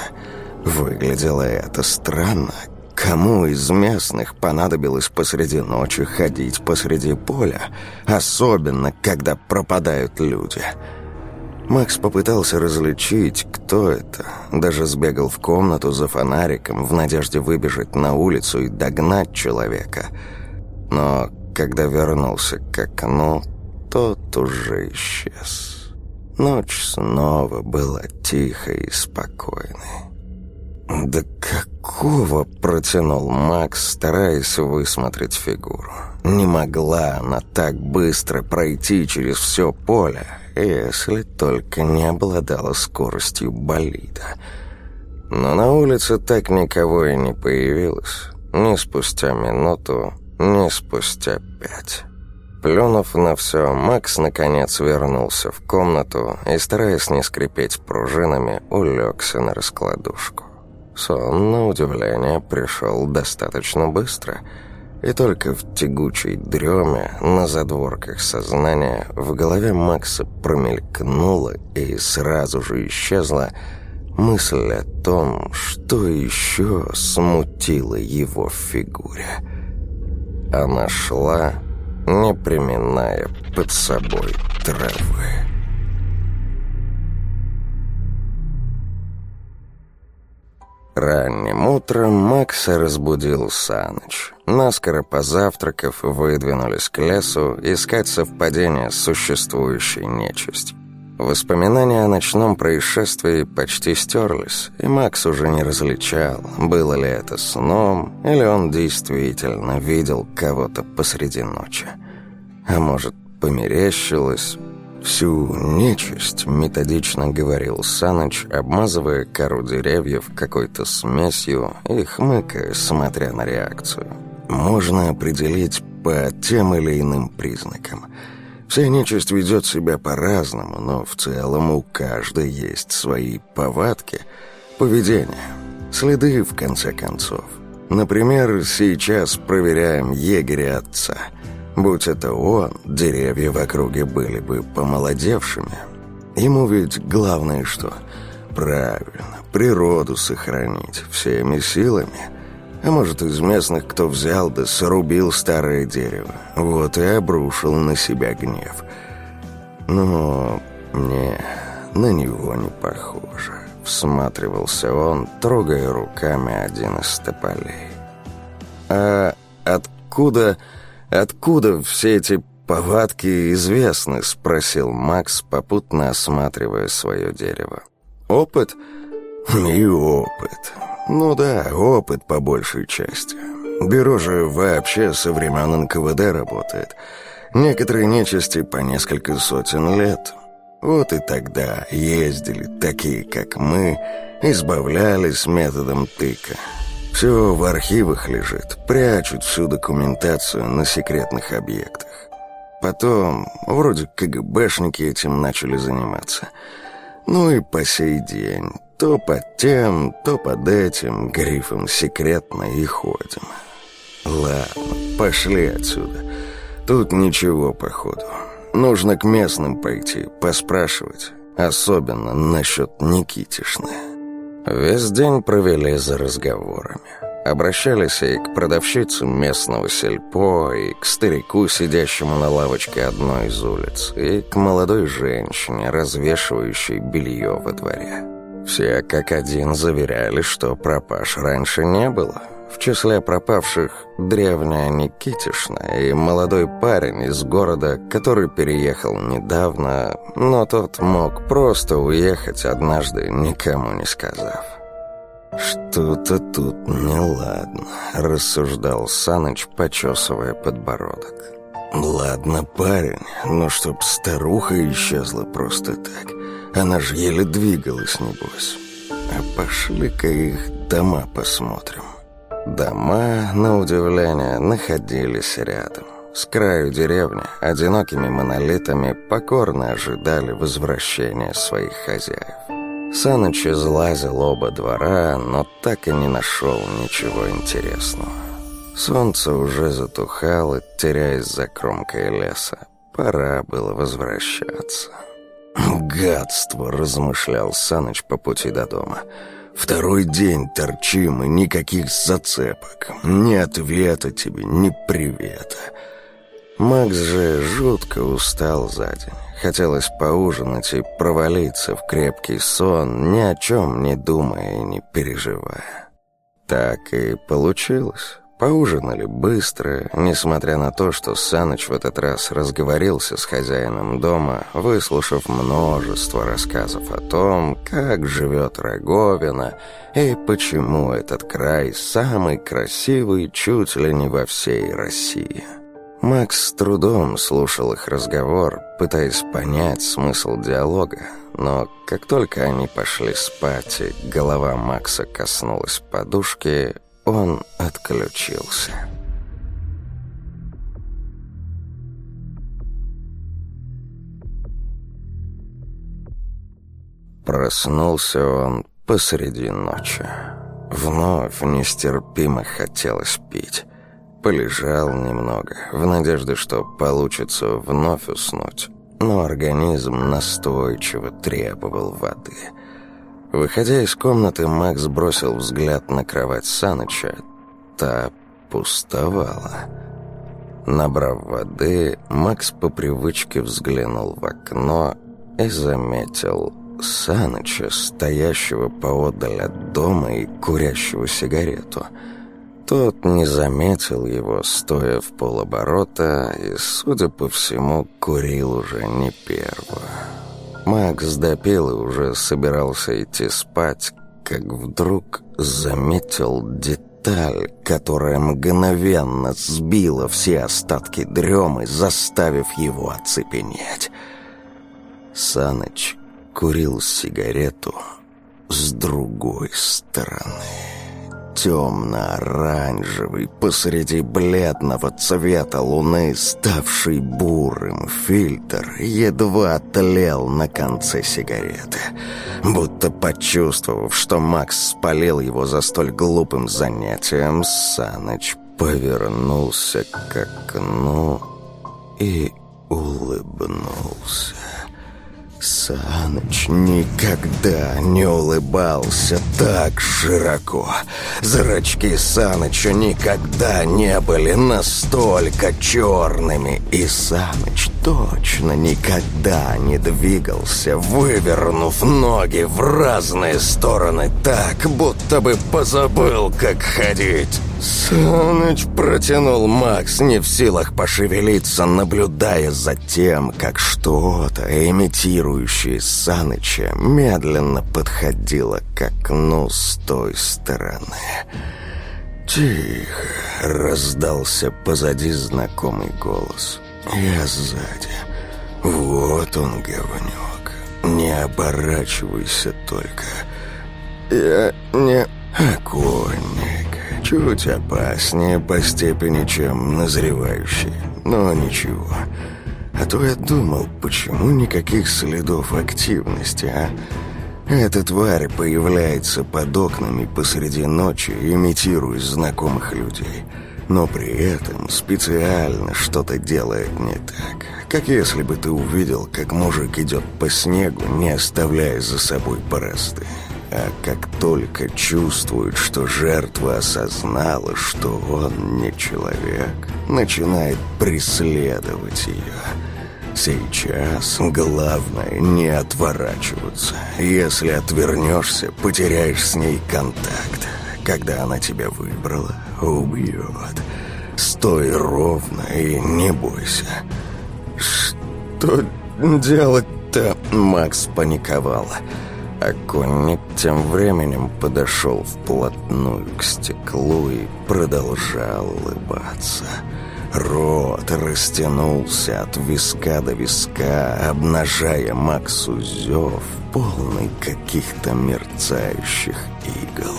Выглядело это странно. Кому из местных понадобилось посреди ночи ходить посреди поля? Особенно, когда пропадают люди. Макс попытался различить, кто это. Даже сбегал в комнату за фонариком в надежде выбежать на улицу и догнать человека. Но когда вернулся к окну, тот уже исчез. Ночь снова была тихой и спокойной. «Да какого?» — протянул Макс, стараясь высмотреть фигуру. «Не могла она так быстро пройти через все поле, если только не обладала скоростью болида. Но на улице так никого и не появилось. Ни спустя минуту, ни спустя пять. Плюнув на все, Макс наконец вернулся в комнату и, стараясь не скрипеть пружинами, улегся на раскладушку. Сон, на удивление, пришел достаточно быстро. И только в тягучей дреме на задворках сознания в голове Макса промелькнула и сразу же исчезла мысль о том, что еще смутило его в фигуре. Она шла, не приминая под собой травы. Ранним утром Макса разбудил Саныч. Наскоро позавтракав, выдвинулись к лесу искать совпадение с существующей нечистью. Воспоминания о ночном происшествии почти стерлись, и Макс уже не различал, было ли это сном, или он действительно видел кого-то посреди ночи. А может, померещилось, Всю нечисть методично говорил Саныч, обмазывая кору деревьев какой-то смесью и хмыкая, смотря на реакцию. Можно определить по тем или иным признакам. Вся нечисть ведет себя по-разному, но в целом у каждой есть свои повадки, поведение, следы, в конце концов. Например, сейчас проверяем егеря отца – Будь это он, деревья в округе были бы помолодевшими. Ему ведь главное что? Правильно, природу сохранить всеми силами. А может, из местных кто взял да срубил старое дерево. Вот и обрушил на себя гнев. Но не, на него не похоже. Всматривался он, трогая руками один из тополей. А откуда... «Откуда все эти повадки известны?» — спросил Макс, попутно осматривая свое дерево. «Опыт?» «И опыт. Ну да, опыт по большей части. Бюро же вообще со времен НКВД работает. Некоторые нечисти по несколько сотен лет. Вот и тогда ездили такие, как мы, избавлялись методом тыка». Все в архивах лежит, прячут всю документацию на секретных объектах. Потом, вроде КГБшники этим начали заниматься. Ну и по сей день, то под тем, то под этим грифом «секретно» и ходим. Ладно, пошли отсюда. Тут ничего, походу. Нужно к местным пойти, поспрашивать. Особенно насчет Никитишны. Весь день провели за разговорами. Обращались и к продавщице местного сельпо, и к старику, сидящему на лавочке одной из улиц, и к молодой женщине, развешивающей белье во дворе. Все как один заверяли, что пропаж раньше не было. В числе пропавших древняя Никитишна и молодой парень из города, который переехал недавно, но тот мог просто уехать однажды, никому не сказав. «Что-то тут неладно», — рассуждал Саныч, почесывая подбородок. «Ладно, парень, но чтоб старуха исчезла просто так. Она ж еле двигалась, небось. А пошли-ка их дома посмотрим». Дома, на удивление, находились рядом. С краю деревни одинокими монолитами покорно ожидали возвращения своих хозяев. Саныч излазил оба двора, но так и не нашел ничего интересного. Солнце уже затухало, теряясь за кромкой леса. Пора было возвращаться. «Гадство!» — размышлял Саныч по пути до дома — Второй день торчим, и никаких зацепок. Ни ответа тебе, ни привета. Макс же жутко устал за день. Хотелось поужинать и провалиться в крепкий сон, ни о чем не думая и не переживая. Так и получилось. Поужинали быстро, несмотря на то, что Саныч в этот раз разговорился с хозяином дома, выслушав множество рассказов о том, как живет Роговина и почему этот край самый красивый чуть ли не во всей России. Макс с трудом слушал их разговор, пытаясь понять смысл диалога, но как только они пошли спать и голова Макса коснулась подушки, он отключился. Проснулся он посреди ночи. Вновь нестерпимо хотелось пить. полежал немного, в надежде, что получится вновь уснуть. Но организм настойчиво требовал воды. Выходя из комнаты, Макс бросил взгляд на кровать Саныча. Та пустовала. Набрав воды, Макс по привычке взглянул в окно и заметил Саныча, стоящего поодаль от дома и курящего сигарету. Тот не заметил его, стоя в полоборота, и, судя по всему, курил уже не первую. Макс допил и уже собирался идти спать, как вдруг заметил деталь, которая мгновенно сбила все остатки дремы, заставив его оцепенеть. Саныч курил сигарету с другой стороны. Темно-оранжевый, посреди бледного цвета луны, ставший бурым, фильтр едва тлел на конце сигареты. Будто почувствовав, что Макс спалил его за столь глупым занятием, Саныч повернулся к окну и улыбнулся. Саныч никогда не улыбался так широко. Зрачки Саныча никогда не были настолько черными. И Саныч точно никогда не двигался, вывернув ноги в разные стороны так, будто бы позабыл, как ходить. «Саныч!» — протянул Макс, не в силах пошевелиться, наблюдая за тем, как что-то, имитирующее Саныча, медленно подходило к окну с той стороны. «Тихо!» — раздался позади знакомый голос. «Я сзади. Вот он, говнюк. Не оборачивайся только. Я не оконник». Чуть опаснее по степени, чем назревающие. Но ничего. А то я думал, почему никаких следов активности, а? Эта тварь появляется под окнами посреди ночи, имитируя знакомых людей. Но при этом специально что-то делает не так. Как если бы ты увидел, как мужик идет по снегу, не оставляя за собой борозды. А как только чувствует, что жертва осознала, что он не человек, начинает преследовать ее. Сейчас главное не отворачиваться. Если отвернешься, потеряешь с ней контакт. Когда она тебя выбрала, убьет. Стой ровно и не бойся. «Что делать-то?» Макс паниковал. Оконник тем временем подошел вплотную к стеклу и продолжал улыбаться. Рот растянулся от виска до виска, обнажая Максу зев, полный каких-то мерцающих игл.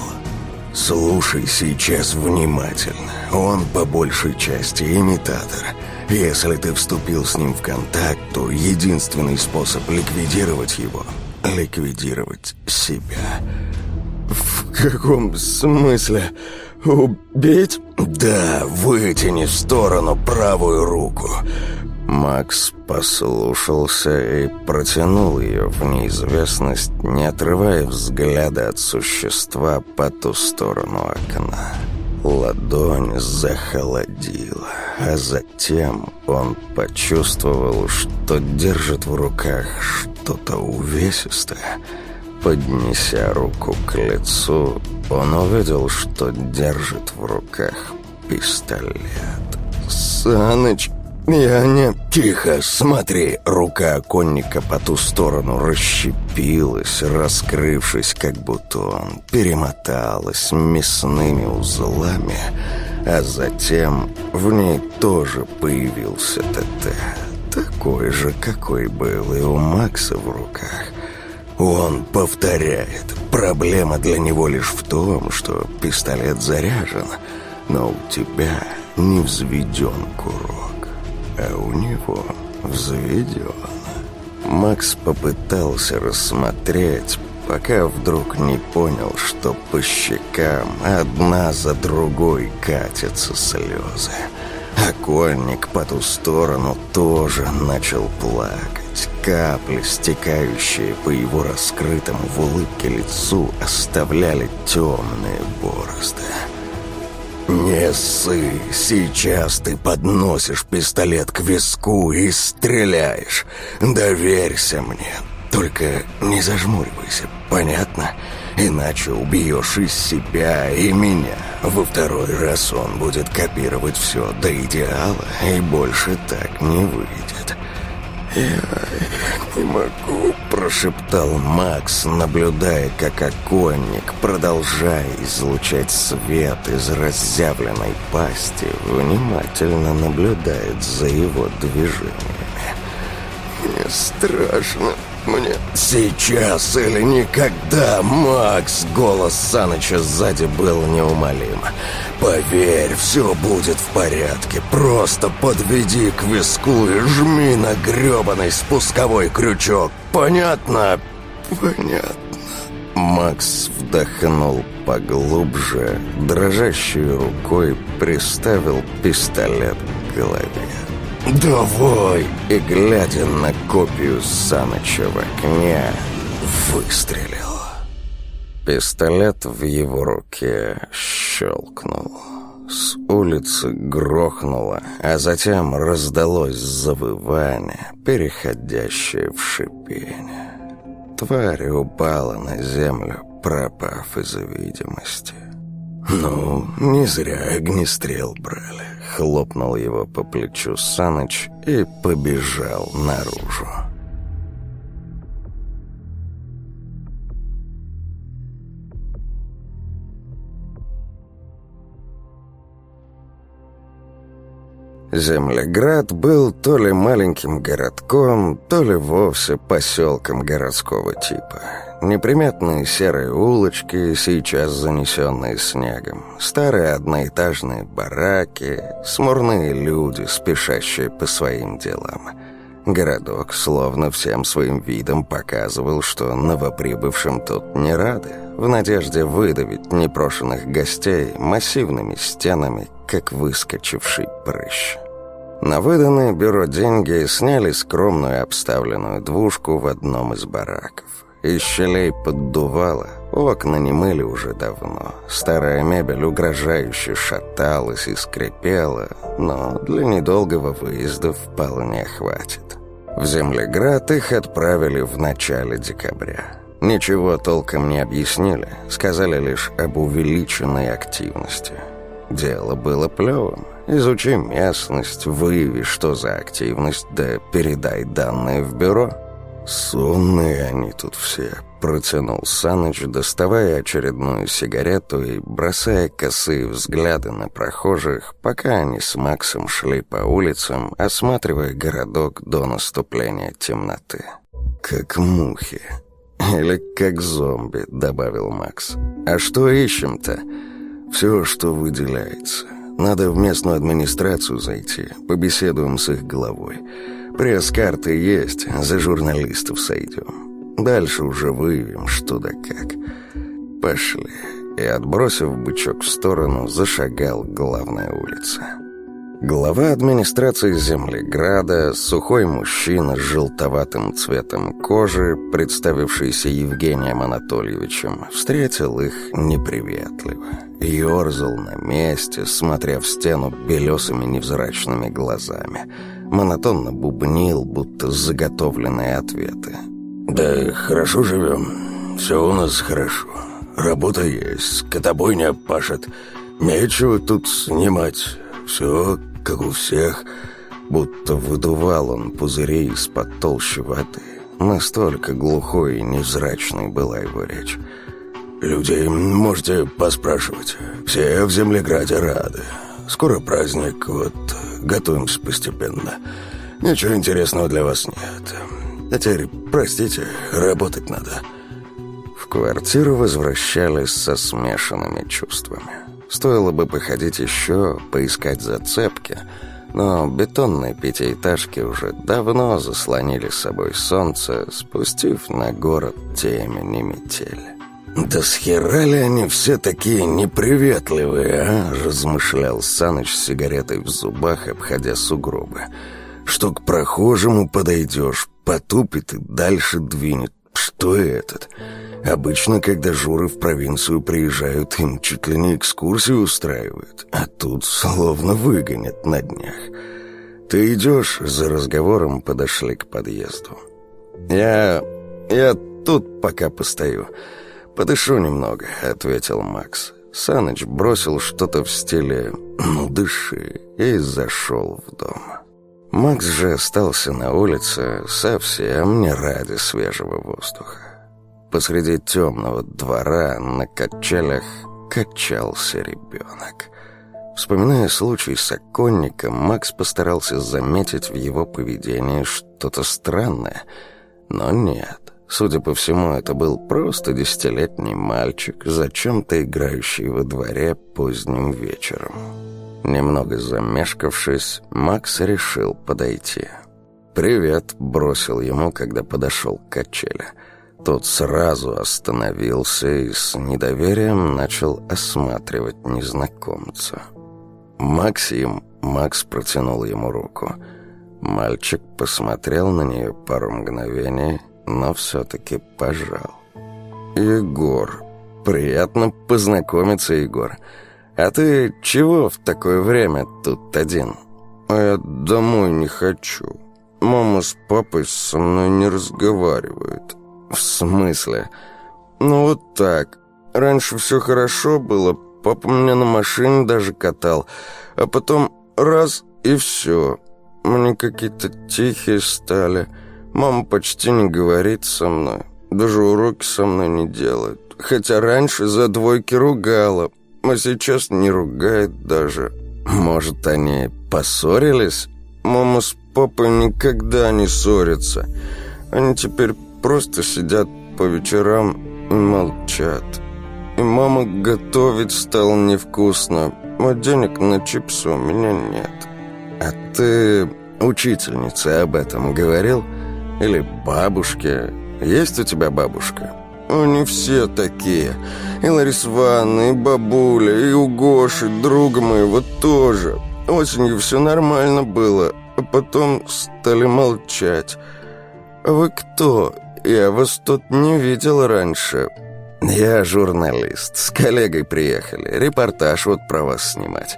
«Слушай сейчас внимательно. Он по большей части имитатор. Если ты вступил с ним в контакт, то единственный способ ликвидировать его ликвидировать себя. «В каком смысле? Убить?» «Да, вытяни в сторону правую руку». Макс послушался и протянул ее в неизвестность, не отрывая взгляда от существа по ту сторону окна. Ладонь захолодила, а затем он почувствовал, что держит в руках что-то увесистое. Поднеся руку к лицу, он увидел, что держит в руках пистолет. «Саныч, я не...» «Тихо, смотри!» Рука оконника по ту сторону расщепилась, раскрывшись, как бутон, перемоталась мясными узлами, а затем в ней тоже появился ТТ. Такой же, какой был и у Макса в руках. Он повторяет. Проблема для него лишь в том, что пистолет заряжен, но у тебя не взведен курок, а у него взведен. Макс попытался рассмотреть, пока вдруг не понял, что по щекам одна за другой катятся слезы. Конник по ту сторону тоже начал плакать. Капли, стекающие по его раскрытому в улыбке лицу, оставляли темные борозды. «Не ссы, сейчас ты подносишь пистолет к виску и стреляешь. Доверься мне, только не зажмуривайся, понятно? Иначе убьешь и себя, и меня. Во второй раз он будет копировать все до идеала, и больше так не выйдет. «Я не могу», — прошептал Макс, наблюдая, как оконник, продолжая излучать свет из разъявленной пасти, внимательно наблюдает за его движениями. «Мне страшно», мне сейчас или никогда, Макс!» Голос Саныча сзади был неумолим. «Поверь, все будет в порядке. Просто подведи к виску и жми на гребаный спусковой крючок. Понятно?» «Понятно». Макс вдохнул поглубже, дрожащей рукой приставил пистолет к голове. «Давай!» И, глядя на копию Саныча в окне, выстрелил. Пистолет в его руке щелкнул. С улицы грохнуло, а затем раздалось завывание, переходящее в шипение. Тварь упала на землю, пропав из видимости. «Ну, не зря огнестрел брали», — хлопнул его по плечу Саныч и побежал наружу. Землеград был то ли маленьким городком, то ли вовсе поселком городского типа. Неприметные серые улочки, сейчас занесенные снегом, старые одноэтажные бараки, смурные люди, спешащие по своим делам. Городок словно всем своим видом показывал, что новоприбывшим тут не рады, в надежде выдавить непрошенных гостей массивными стенами, как выскочивший прыщ. На выданное бюро деньги сняли скромную обставленную двушку в одном из бараков. Из щелей поддувало, окна не мыли уже давно. Старая мебель угрожающе шаталась и скрипела, но для недолгого выезда вполне хватит. В Землеград их отправили в начале декабря. Ничего толком не объяснили, сказали лишь об увеличенной активности. Дело было плевым. Изучи местность, выяви, что за активность, да передай данные в бюро. Сонные они тут все, протянул Саныч, доставая очередную сигарету и бросая косые взгляды на прохожих, пока они с Максом шли по улицам, осматривая городок до наступления темноты. «Как мухи. Или как зомби», — добавил Макс. «А что ищем-то?» «Все, что выделяется. Надо в местную администрацию зайти, побеседуем с их главой. Пресс-карты есть, за журналистов сойдем. Дальше уже выявим, что да как. Пошли». И, отбросив бычок в сторону, зашагал главная улица. Глава администрации Землеграда, сухой мужчина с желтоватым цветом кожи, представившийся Евгением Анатольевичем, встретил их неприветливо. Ёрзал на месте, смотря в стену белесыми невзрачными глазами. Монотонно бубнил, будто заготовленные ответы. «Да хорошо живем. Все у нас хорошо. Работа есть, скотобойня пашет. Нечего тут снимать. Все как у всех, будто выдувал он пузырей из-под толщи воды. Настолько глухой и невзрачной была его речь. «Людей можете поспрашивать. Все в Землеграде рады. Скоро праздник, вот, готовимся постепенно. Ничего интересного для вас нет. А теперь, простите, работать надо». В квартиру возвращались со смешанными чувствами. Стоило бы походить еще, поискать зацепки, но бетонные пятиэтажки уже давно заслонили с собой солнце, спустив на город темень и метель. «Да с хера ли они все такие неприветливые, а?» — размышлял Саныч с сигаретой в зубах, обходя сугробы. «Что к прохожему подойдешь, потупит и дальше двинет. Что этот? Обычно, когда журы в провинцию приезжают, им чуть ли не экскурсию устраивают, а тут словно выгонят на днях. Ты идешь, за разговором подошли к подъезду. «Я... я тут пока постою. Подышу немного», — ответил Макс. Саныч бросил что-то в стиле «ну дыши» и зашел в дом. Макс же остался на улице совсем не ради свежего воздуха. Посреди темного двора на качелях качался ребенок. Вспоминая случай с оконником, Макс постарался заметить в его поведении что-то странное. Но нет. Судя по всему, это был просто десятилетний мальчик, зачем-то играющий во дворе поздним вечером. Немного замешкавшись, Макс решил подойти. «Привет», — бросил ему, когда подошел к качеле. Тот сразу остановился и с недоверием начал осматривать незнакомца. «Максим!» — Макс протянул ему руку. Мальчик посмотрел на нее пару мгновений, но все-таки пожал. «Егор! Приятно познакомиться, Егор. А ты чего в такое время тут один?» «А я домой не хочу. Мама с папой со мной не разговаривают». «В смысле?» «Ну вот так. Раньше все хорошо было, папа меня на машине даже катал, а потом раз и все. Мне какие-то тихие стали. Мама почти не говорит со мной, даже уроки со мной не делает. Хотя раньше за двойки ругала, а сейчас не ругает даже. Может, они поссорились?» Мама с папой никогда не ссорятся. Они теперь просто сидят по вечерам и молчат. И мама готовить стала невкусно, а денег на чипсы у меня нет. А ты учительнице об этом говорил? Или бабушке? Есть у тебя бабушка? Они все такие. И Лариса Ивановна, и бабуля, и у Гоши, друга моего тоже. Осенью все нормально было, а потом стали молчать. Вы кто? Я вас тут не видел раньше. Я журналист. С коллегой приехали. Репортаж вот про вас снимать.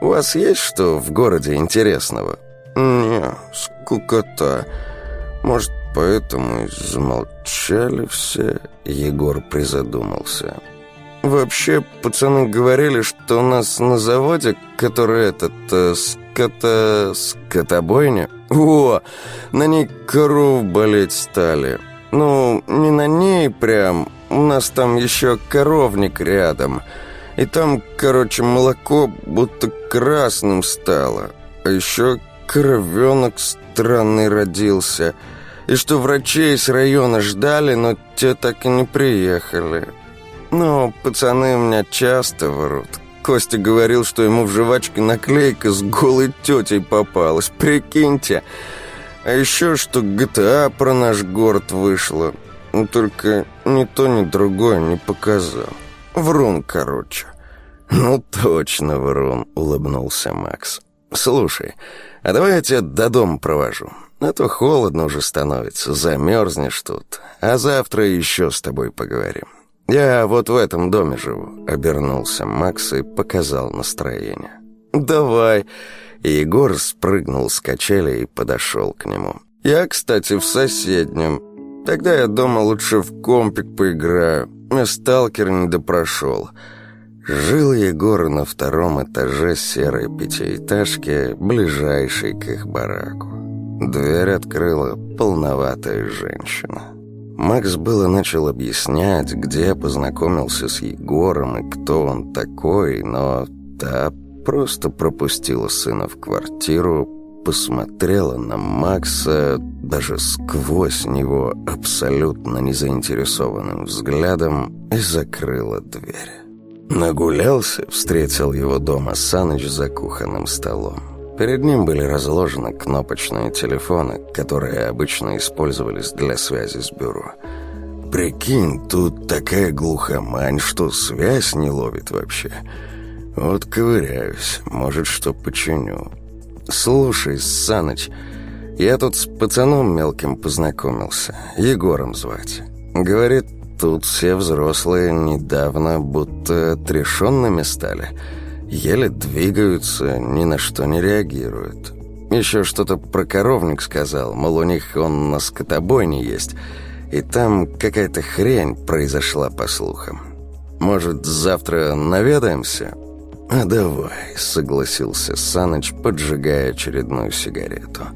У вас есть что в городе интересного? Не, скукота. Может, поэтому и замолчали все? Егор призадумался. Вообще, пацаны говорили, что у нас на заводе, который этот, э, скота... скотобойня... О, на ней коров болеть стали. Ну, не на ней прям. У нас там еще коровник рядом. И там, короче, молоко будто красным стало. А еще коровенок странный родился. И что врачей с района ждали, но те так и не приехали. Ну, пацаны у меня часто врут. Костя говорил, что ему в жвачке наклейка с голой тетей попалась. Прикиньте... А еще, что GTA про наш город вышла. Но только ни то, ни другое не показал. Врун, короче. «Ну, точно, врун», — улыбнулся Макс. «Слушай, а давай я тебя до дома провожу. А то холодно уже становится, замерзнешь тут. А завтра еще с тобой поговорим. Я вот в этом доме живу», — обернулся Макс и показал настроение. «Давай». Егор спрыгнул с качели и подошел к нему. «Я, кстати, в соседнем. Тогда я дома лучше в компик поиграю. Я сталкер не допрошел». Жил Егор на втором этаже серой пятиэтажки, ближайшей к их бараку. Дверь открыла полноватая женщина. Макс было начал объяснять, где познакомился с Егором и кто он такой, но та просто пропустила сына в квартиру, посмотрела на Макса даже сквозь него абсолютно незаинтересованным взглядом и закрыла дверь. Нагулялся, встретил его дома Саныч за кухонным столом. Перед ним были разложены кнопочные телефоны, которые обычно использовались для связи с бюро. «Прикинь, тут такая глухомань, что связь не ловит вообще. Вот ковыряюсь, может, что починю. Слушай, Саныч, я тут с пацаном мелким познакомился, Егором звать. Говорит, тут все взрослые недавно будто отрешенными стали». Еле двигаются, ни на что не реагируют. Еще что-то про коровник сказал, мол, у них он на скотобойне есть, и там какая-то хрень произошла по слухам. Может, завтра наведаемся?» «А давай», — согласился Саныч, поджигая очередную сигарету.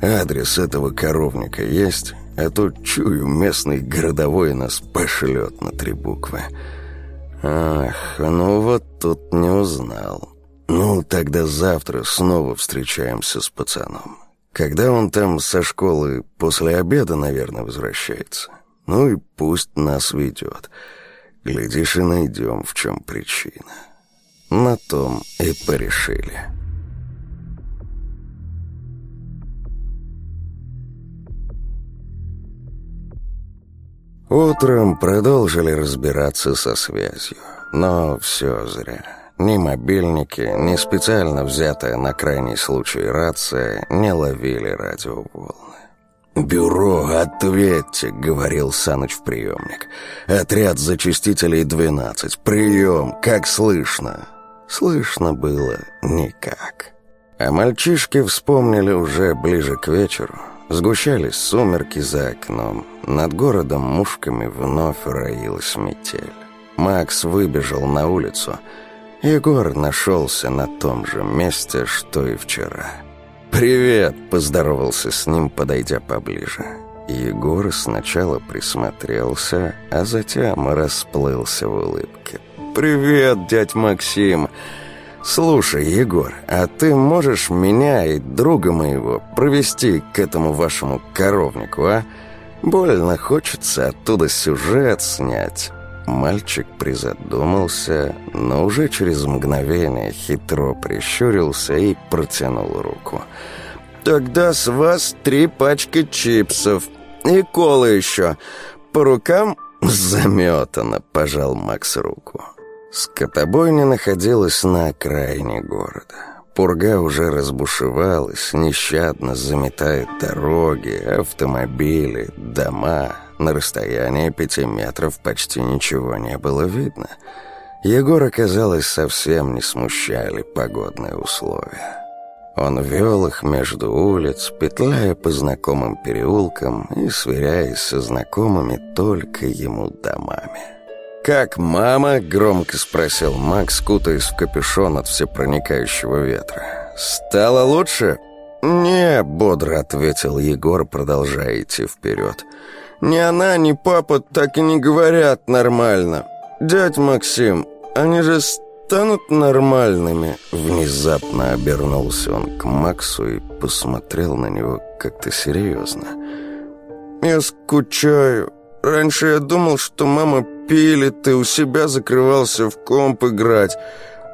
«Адрес этого коровника есть, а то, чую, местный городовой нас пошлет на три буквы». «Ах, ну вот тут не узнал. Ну, тогда завтра снова встречаемся с пацаном. Когда он там со школы после обеда, наверное, возвращается. Ну и пусть нас ведет. Глядишь, и найдем, в чем причина». На том и порешили. Утром продолжили разбираться со связью, но все зря. Ни мобильники, ни специально взятая на крайний случай рация не ловили радиоволны. «Бюро, ответьте», — говорил Саныч в приемник. «Отряд зачистителей 12. Прием, как слышно?» Слышно было никак. А мальчишки вспомнили уже ближе к вечеру, Сгущались сумерки за окном. Над городом мушками вновь роилась метель. Макс выбежал на улицу. Егор нашелся на том же месте, что и вчера. «Привет!» – поздоровался с ним, подойдя поближе. Егор сначала присмотрелся, а затем расплылся в улыбке. «Привет, дядь Максим!» «Слушай, Егор, а ты можешь меня и друга моего провести к этому вашему коровнику, а? Больно хочется оттуда сюжет снять». Мальчик призадумался, но уже через мгновение хитро прищурился и протянул руку. «Тогда с вас три пачки чипсов и колы еще. По рукам заметано», — пожал Макс руку. Скотобойня находилась на окраине города. Пурга уже разбушевалась, нещадно заметает дороги, автомобили, дома. На расстоянии пяти метров почти ничего не было видно. Егора, казалось, совсем не смущали погодные условия. Он вел их между улиц, петляя по знакомым переулкам и сверяясь со знакомыми только ему домами. «Как мама?» — громко спросил Макс, кутаясь в капюшон от всепроникающего ветра. «Стало лучше?» «Не», — бодро ответил Егор, продолжая идти вперед. «Ни она, ни папа так и не говорят нормально. Дядь Максим, они же станут нормальными?» Внезапно обернулся он к Максу и посмотрел на него как-то серьезно. «Я скучаю. Раньше я думал, что мама пили, ты у себя закрывался в комп играть.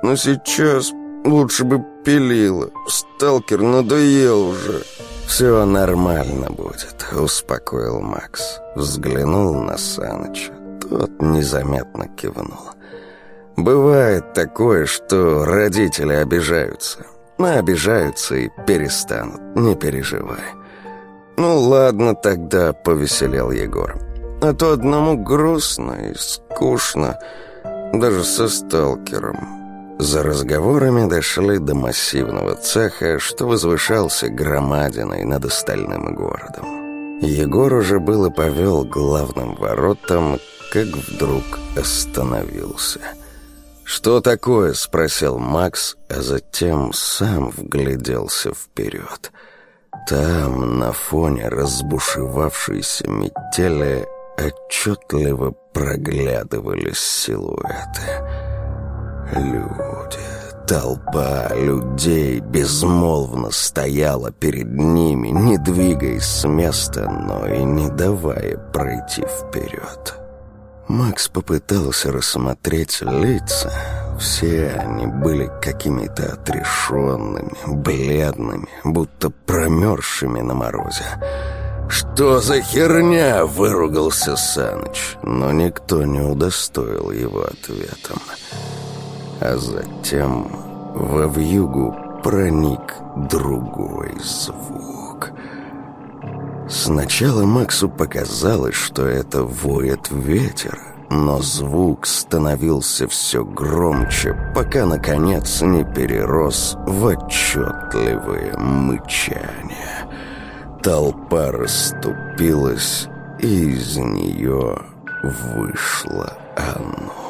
Но сейчас лучше бы пилила. Сталкер надоел уже». «Все нормально будет», — успокоил Макс. Взглянул на Саныча. Тот незаметно кивнул. «Бывает такое, что родители обижаются. Но обижаются и перестанут, не переживай». «Ну ладно тогда», — повеселел Егор. А то одному грустно и скучно, даже со сталкером. За разговорами дошли до массивного цеха, что возвышался громадиной над остальным городом. Егор уже было повел главным воротам, как вдруг остановился. «Что такое?» — спросил Макс, а затем сам вгляделся вперед. Там, на фоне разбушевавшейся метели, отчетливо проглядывались силуэты. Люди, толпа людей безмолвно стояла перед ними, не двигаясь с места, но и не давая пройти вперед. Макс попытался рассмотреть лица. Все они были какими-то отрешенными, бледными, будто промерзшими на морозе. «Что за херня?» — выругался Саныч, но никто не удостоил его ответом. А затем во вьюгу проник другой звук. Сначала Максу показалось, что это воет ветер, но звук становился все громче, пока, наконец, не перерос в отчетливое мычание. Толпа расступилась, и из нее вышло оно.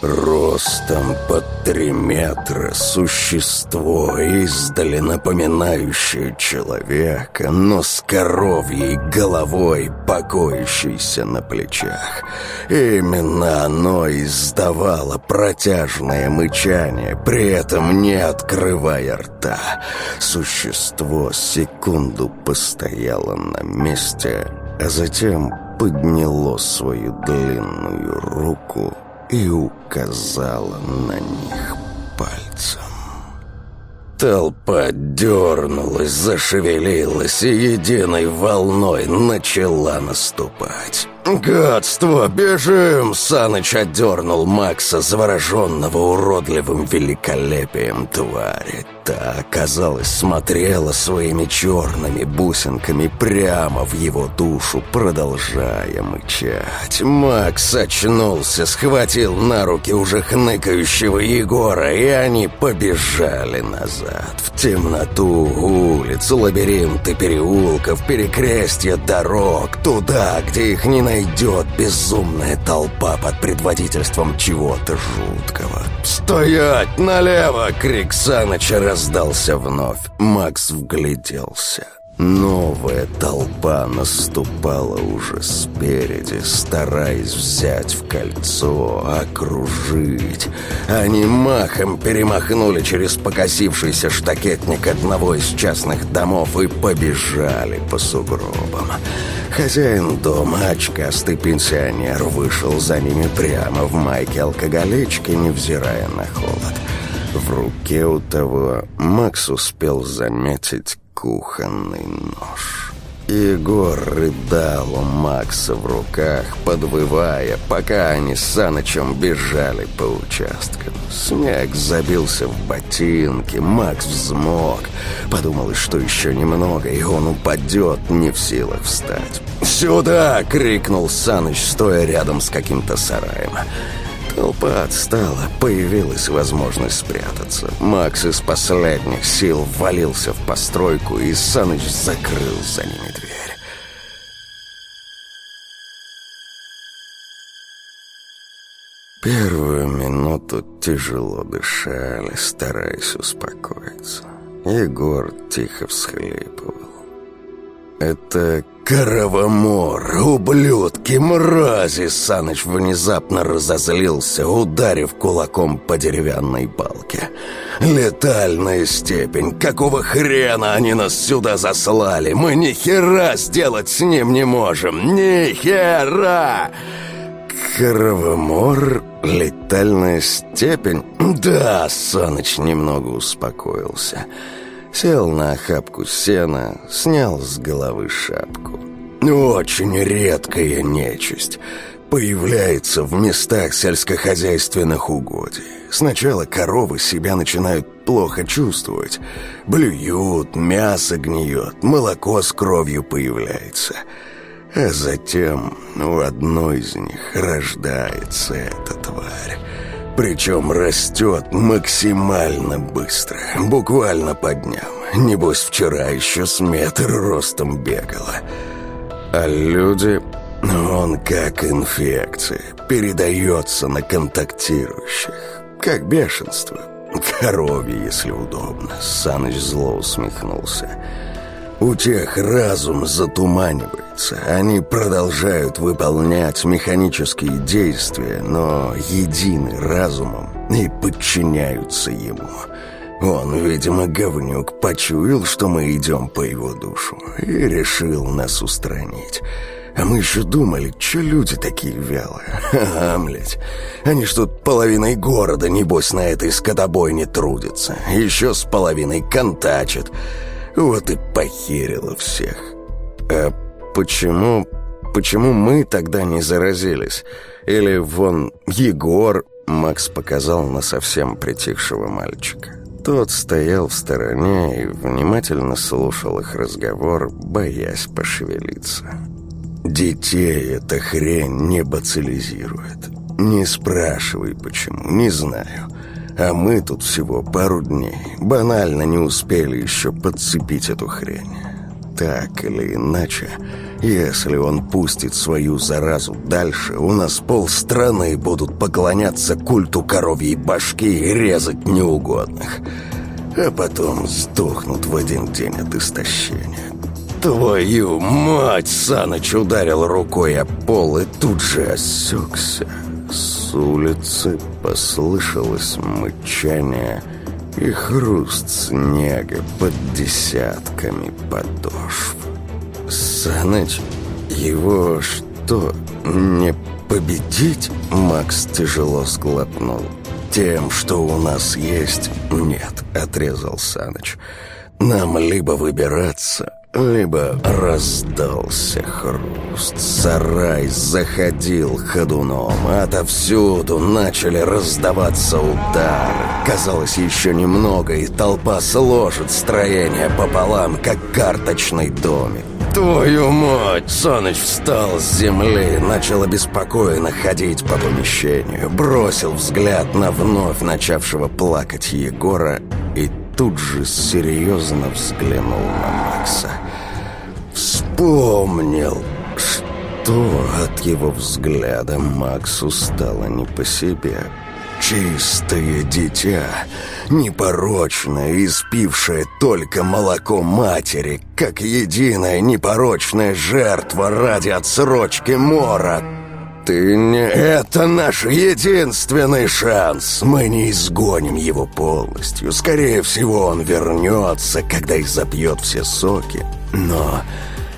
Ростом под три метра существо, издали напоминающее человека, но с коровьей головой, покоящейся на плечах. Именно оно издавало протяжное мычание, при этом не открывая рта. Существо секунду постояло на месте, а затем подняло свою длинную руку и указала на них пальцем. Толпа дернулась, зашевелилась и единой волной начала наступать. «Гадство! Бежим!» Саныч отдернул Макса, завороженного уродливым великолепием твари. Та, казалось, смотрела своими черными бусинками прямо в его душу, продолжая мычать. Макс очнулся, схватил на руки уже хныкающего Егора, и они побежали назад. В темноту улиц, лабиринты переулков, перекрестья дорог, туда, где их не найти найдет безумная толпа под предводительством чего-то жуткого. «Стоять! Налево!» — крик Саныча раздался вновь. Макс вгляделся. Новая толпа наступала уже спереди, стараясь взять в кольцо, окружить. Они махом перемахнули через покосившийся штакетник одного из частных домов и побежали по сугробам. Хозяин дома, очкастый пенсионер, вышел за ними прямо в майке алкоголички, невзирая на холод. В руке у того Макс успел заметить кухонный нож. Егор рыдал у Макса в руках, подвывая, пока они с Санычем бежали по участкам. Снег забился в ботинки, Макс взмок. Подумалось, что еще немного, и он упадет, не в силах встать. «Сюда!» — крикнул Саныч, стоя рядом с каким-то сараем. Толпа отстала, появилась возможность спрятаться. Макс из последних сил ввалился в постройку, и Саныч закрыл за ними дверь. Первую минуту тяжело дышали, стараясь успокоиться. Егор тихо всхлипывал. «Это «Кровомор! Ублюдки! Мрази!» Саныч внезапно разозлился, ударив кулаком по деревянной балке. «Летальная степень! Какого хрена они нас сюда заслали? Мы ни хера сделать с ним не можем! Ни хера!» «Кровомор? Летальная степень?» «Да!» — Саныч немного успокоился. Сел на охапку сена, снял с головы шапку. «Очень редкая нечисть. Появляется в местах сельскохозяйственных угодий. Сначала коровы себя начинают плохо чувствовать. Блюют, мясо гниет, молоко с кровью появляется. А затем у одной из них рождается эта тварь. Причем растет максимально быстро, буквально по дням. Небось, вчера еще с метр ростом бегала. А люди... Он как инфекция, передается на контактирующих, как бешенство. Коровье, если удобно. Саныч зло усмехнулся. У тех разум затуманивается. Они продолжают выполнять механические действия, но едины разумом и подчиняются ему. Он, видимо, говнюк, почуял, что мы идем по его душу, и решил нас устранить. А мы еще думали, что люди такие вялые. (laughs) Ага, блядь. Они ж тут половиной города, небось, на этой скотобойне трудятся. Еще с половиной контачат. Вот и похерило всех. А почему... Почему мы тогда не заразились? Или вон Егор... Макс показал на совсем притихшего мальчика. Тот стоял в стороне и внимательно слушал их разговор, боясь пошевелиться. Детей эта хрень не бацилизирует. Не спрашивай почему, не знаю. А мы тут всего пару дней. Банально не успели еще подцепить эту хрень. Так или иначе, если он пустит свою заразу дальше, у нас полстраны будут поклоняться культу коровьей башки и резать неугодных. А потом сдохнут в один день от истощения. «Твою мать!» Саныч ударил рукой о пол и тут же осекся. С улицы послышалось мычание и хруст снега под десятками подошв. «Саныч, его что, не победить?» Макс тяжело сглотнул. «Тем, что у нас есть, нет», — отрезал Саныч. «Нам либо выбираться, либо раздался хруст. Сарай заходил ходуном. Отовсюду начали раздаваться удары. Казалось, еще немного, и толпа сложит строение пополам, как карточный домик. «Твою мать!» Саныч встал с земли, начал обеспокоенно ходить по помещению, бросил взгляд на вновь начавшего плакать Егора и тут же серьезно взглянул на Макса. Вспомнил, что от его взгляда Максу стало не по себе. Чистое дитя, непорочное, испившее только молоко матери, как единая непорочная жертва ради отсрочки мора — ты не... Это наш единственный шанс. Мы не изгоним его полностью. Скорее всего, он вернется, когда изопьет все соки. Но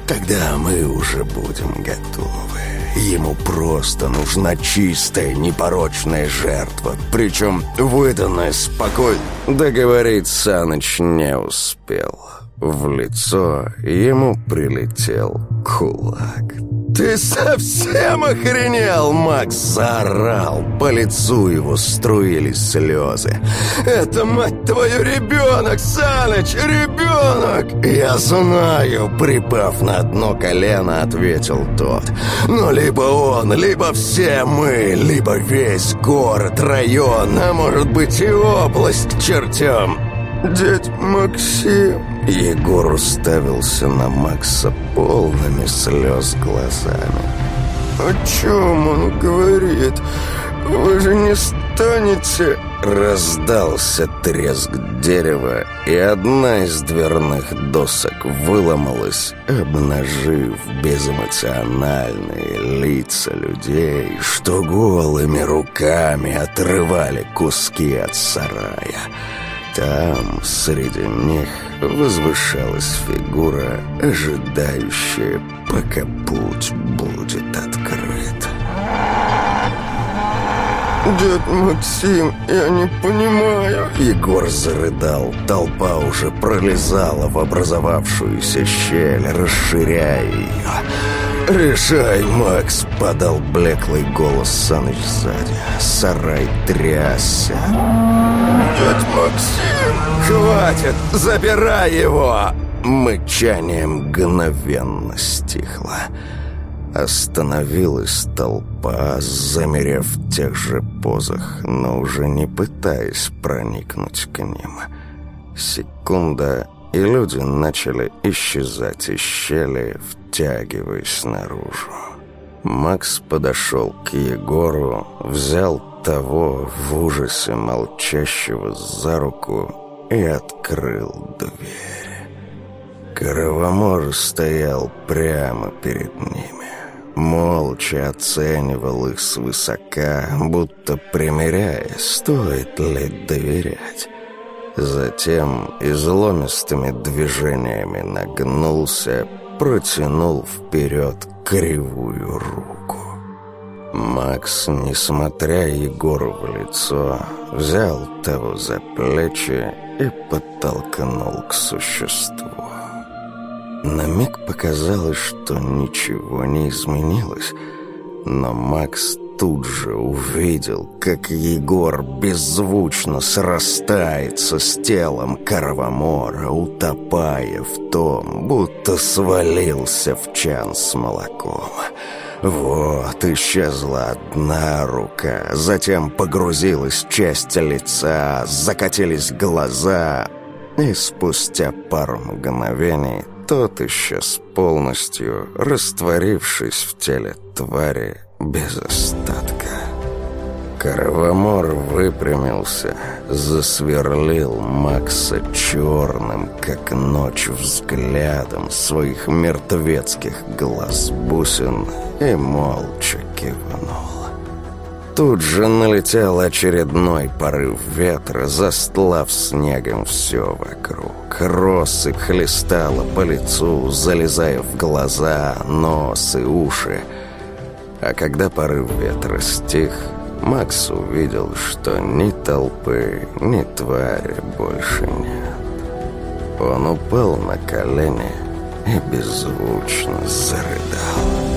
тогда мы уже будем готовы. Ему просто нужна чистая, непорочная жертва. Причем выданная спокойно. Договорить Саныч не успел. В лицо ему прилетел кулак. «Ты совсем охренел?» Макс заорал. По лицу его струились слезы. «Это, мать твою, ребенок, Саныч, ребенок!» «Я знаю», — припав на одно колено, ответил тот. «Но либо он, либо все мы, либо весь город, район, а может быть и область к чертям». «Дядь Максим...» Егор уставился на Макса полными слез глазами. «О чем он говорит? Вы же не станете...» Раздался треск дерева, и одна из дверных досок выломалась, обнажив безэмоциональные лица людей, что голыми руками отрывали куски от сарая. Там, среди них, возвышалась фигура, ожидающая, пока путь будет открыт. «Дед Максим, я не понимаю...» Егор зарыдал. Толпа уже пролезала в образовавшуюся щель, расширяя ее. «Решай, Макс!» — подал блеклый голос Саныч сзади. Сарай трясся. «Дядь Максим! Хватит! Забирай его!» Мычание мгновенно стихло. Остановилась толпа, замерев в тех же позах, но уже не пытаясь проникнуть к ним. Секунда, и люди начали исчезать из щели, втягиваясь наружу. Макс подошел к Егору, взял того в ужасе молчащего за руку и открыл дверь. Кровомор стоял прямо перед ними. Молча оценивал их свысока, будто примеряя, стоит ли доверять. Затем изломистыми движениями нагнулся, протянул вперед кривую руку. Макс, несмотря Егору в лицо, взял того за плечи и подтолкнул к существу. На миг показалось, что ничего не изменилось, но Макс тут же увидел, как Егор беззвучно срастается с телом Карвамора, утопая в том, будто свалился в чан с молоком. Вот, исчезла одна рука, затем погрузилась часть лица, закатились глаза, и спустя пару мгновений тот исчез полностью, растворившись в теле твари, без остатка. Кровомор выпрямился, засверлил Макса черным, как ночь, взглядом своих мертвецких глаз бусин и молча кивнул. Тут же налетел очередной порыв ветра, застлав снегом все вокруг. Россыпь хлестала по лицу, залезая в глаза, нос и уши — а когда порыв ветра стих, Макс увидел, что ни толпы, ни твари больше нет. Он упал на колени и беззвучно зарыдал.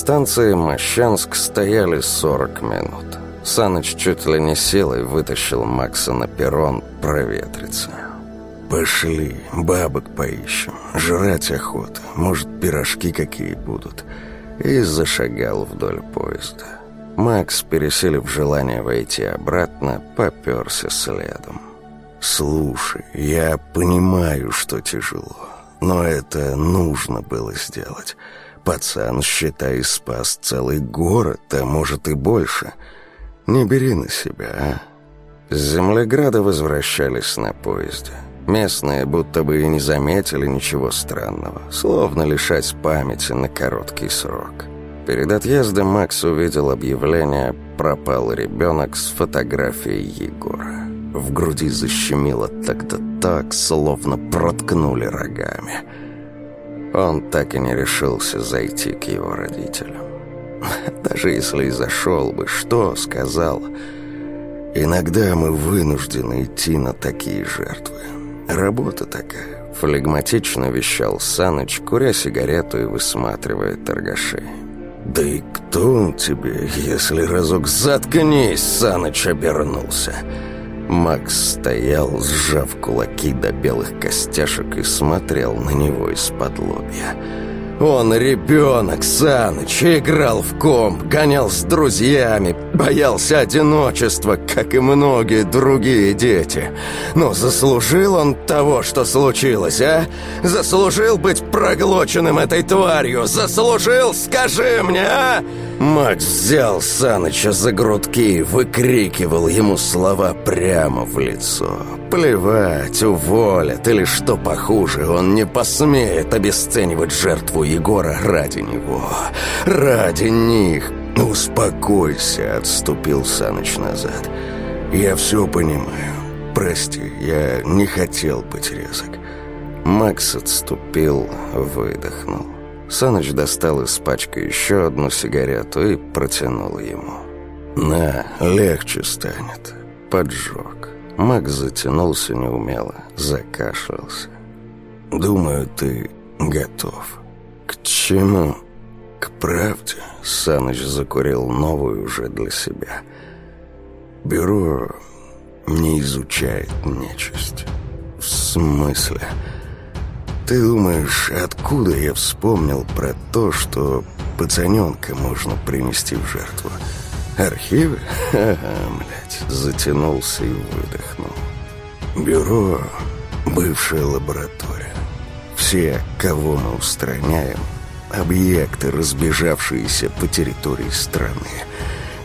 Станции Мощанск стояли 40 минут. Саныч чуть ли не силой вытащил Макса на перрон проветриться. «Пошли, бабок поищем, жрать охота, может, пирожки какие будут». И зашагал вдоль поезда. Макс, переселив желание войти обратно, поперся следом. «Слушай, я понимаю, что тяжело, но это нужно было сделать». Пацан, считай, спас целый город, а может и больше. Не бери на себя, а? С Землеграда возвращались на поезде. Местные будто бы и не заметили ничего странного, словно лишать памяти на короткий срок. Перед отъездом Макс увидел объявление «Пропал ребенок» с фотографией Егора. В груди защемило тогда так, словно проткнули рогами – он так и не решился зайти к его родителям. (laughs) Даже если и зашел бы, что сказал? Иногда мы вынуждены идти на такие жертвы. Работа такая. Флегматично вещал Саныч, куря сигарету и высматривая торгашей. «Да и кто он тебе, если разок заткнись?» Саныч обернулся. Макс стоял, сжав кулаки до белых костяшек и смотрел на него из-под лобья. Он ребенок, Саныч, играл в комп, гонял с друзьями, боялся одиночества, как и многие другие дети. Но заслужил он того, что случилось, а? Заслужил быть проглоченным этой тварью? Заслужил, скажи мне, а?» Макс взял Саныча за грудки и выкрикивал ему слова прямо в лицо. Плевать, уволят или что похуже, он не посмеет обесценивать жертву Егора ради него. Ради них. «Успокойся», — отступил Саныч назад. «Я все понимаю. Прости, я не хотел быть резок. Макс отступил, выдохнул. Саныч достал из пачки еще одну сигарету и протянул ему. «На, легче станет». Поджог. Макс затянулся неумело, закашлялся. «Думаю, ты готов». «К чему?» «К правде», — Саныч закурил новую уже для себя. «Бюро не изучает нечисть». «В смысле?» «Ты думаешь, откуда я вспомнил про то, что пацаненка можно принести в жертву?» «Архивы? (laughs) Ха-ха, блядь!» Затянулся и выдохнул. «Бюро — бывшая лаборатория. Все, кого мы устраняем, объекты, разбежавшиеся по территории страны.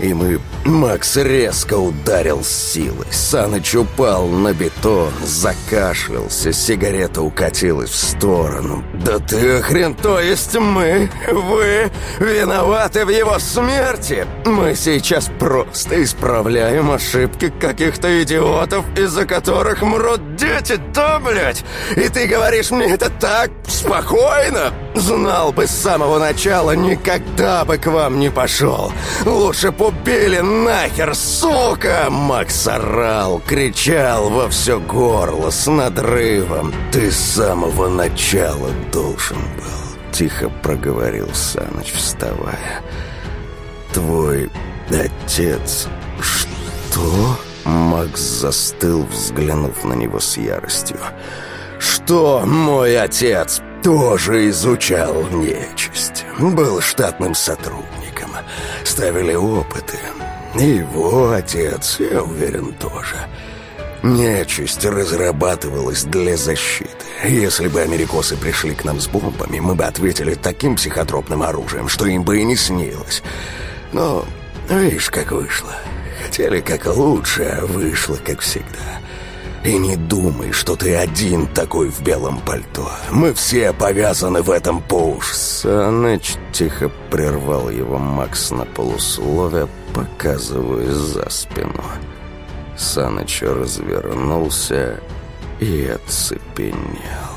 И мы... Макс резко ударил с силой. Саныч упал на бетон, закашлялся, сигарета укатилась в сторону. «Да ты хрен, то есть мы, вы, виноваты в его смерти? Мы сейчас просто исправляем ошибки каких-то идиотов, из-за которых мрут дети, да, блядь? И ты говоришь мне это так спокойно? Знал бы с самого начала, никогда бы к вам не пошел. Лучше б убили нахер, сука!» Макс орал, кричал во все горло с надрывом. «Ты с самого начала должен был», — тихо проговорил Саныч, вставая. «Твой отец...» «Что?» Макс застыл, взглянув на него с яростью. «Что мой отец тоже изучал нечисть? Был штатным сотрудником. Ставили опыты. И его отец, я уверен, тоже». Нечисть разрабатывалась для защиты. Если бы америкосы пришли к нам с бомбами, мы бы ответили таким психотропным оружием, что им бы и не снилось. Но видишь, как вышло. Хотели как лучше, а вышло как всегда. И не думай, что ты один такой в белом пальто. Мы все повязаны в этом по. Саныч тихо прервал его Макс на полусловие, показывая за спину. Саныч развернулся и оцепенел.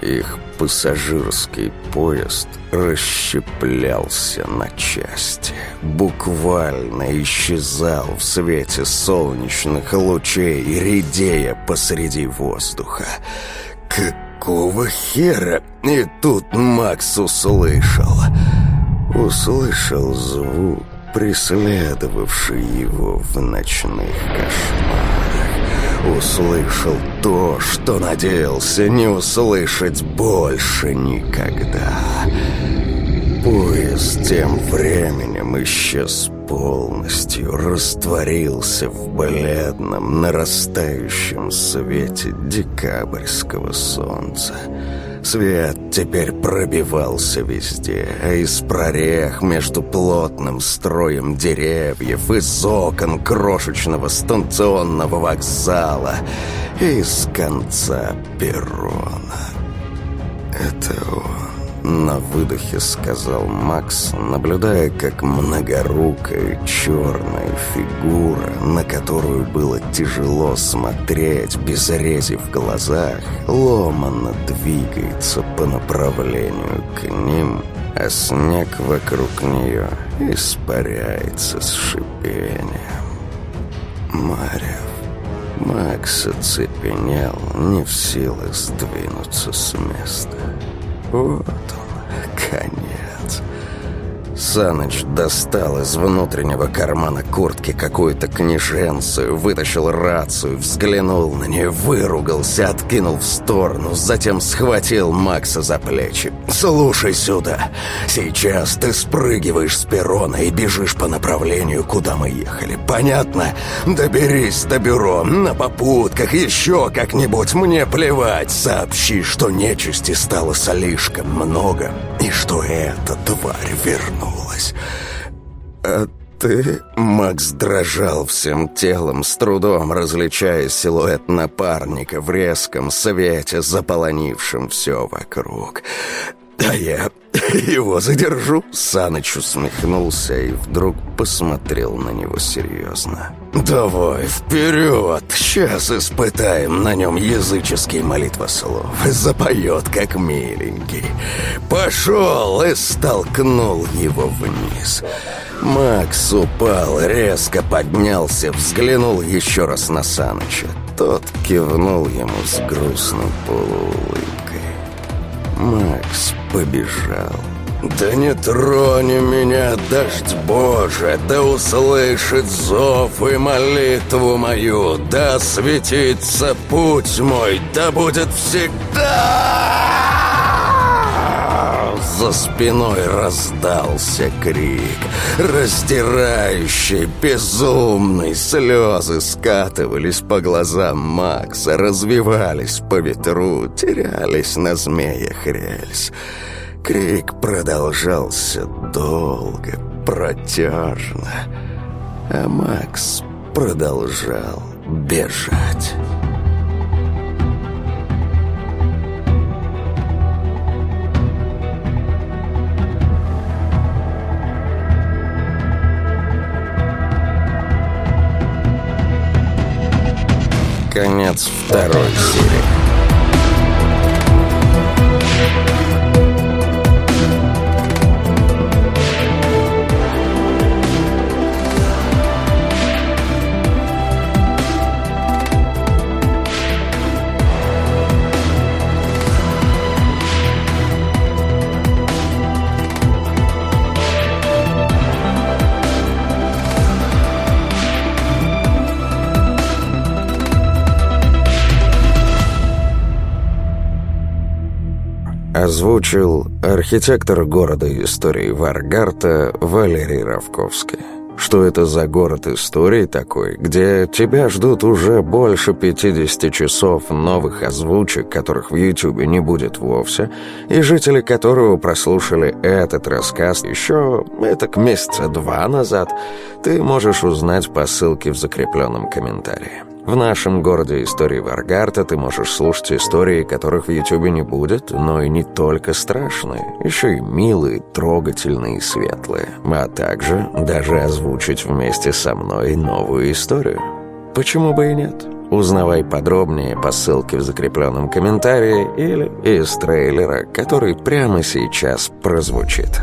Их пассажирский поезд расщеплялся на части, буквально исчезал в свете солнечных лучей, редея посреди воздуха. Какого хера? И тут Макс услышал. Услышал звук, преследовавший его в ночных кошмарах услышал то, что надеялся не услышать больше никогда. Поезд тем временем исчез полностью, растворился в бледном, нарастающем свете декабрьского солнца. Свет теперь пробивался везде, а из прорех между плотным строем деревьев, из окон крошечного станционного вокзала, из конца перрона. Это он. На выдохе сказал Макс, наблюдая, как многорукая черная фигура, на которую было тяжело смотреть без рези в глазах, ломанно двигается по направлению к ним, а снег вокруг нее испаряется с шипением. Марьев. Макс оцепенел, не в силах сдвинуться с места. Вот он, конец. Саныч достал из внутреннего кармана куртки какую-то книженцию, вытащил рацию, взглянул на нее, выругался, откинул в сторону, затем схватил Макса за плечи. «Слушай сюда, сейчас ты спрыгиваешь с перрона и бежишь по направлению, куда мы ехали. Понятно? Доберись до бюро, на попутках, еще как-нибудь, мне плевать. Сообщи, что нечисти стало слишком много, и что эта тварь вернулась вернулась. А ты...» Макс дрожал всем телом, с трудом различая силуэт напарника в резком свете, заполонившем все вокруг. «А я... его задержу?» Саныч усмехнулся и вдруг посмотрел на него серьезно. «Давай, вперед! Сейчас испытаем на нем языческий молитвослов. Запоет, как миленький. Пошел!» и столкнул его вниз. Макс упал, резко поднялся, взглянул еще раз на Саныча. Тот кивнул ему с грустной полуулыбкой. Макс побежал. «Да не трони меня, дождь Боже, да услышит зов и молитву мою, да светится путь мой, да будет всегда!» За спиной раздался крик, раздирающий, безумный. Слезы скатывались по глазам Макса, развивались по ветру, терялись на змеях рельс. Крик продолжался долго, протяжно, а Макс продолжал бежать. Конец второй серии. Озвучил архитектор города истории Варгарта Валерий Равковский. Что это за город истории такой, где тебя ждут уже больше 50 часов новых озвучек, которых в Ютубе не будет вовсе, и жители которого прослушали этот рассказ еще, это к месяца два назад, ты можешь узнать по ссылке в закрепленном комментарии. В нашем городе истории Варгарта ты можешь слушать истории, которых в Ютубе не будет, но и не только страшные, еще и милые, трогательные и светлые, а также даже озвучить вместе со мной новую историю. Почему бы и нет? Узнавай подробнее по ссылке в закрепленном комментарии или из трейлера, который прямо сейчас прозвучит.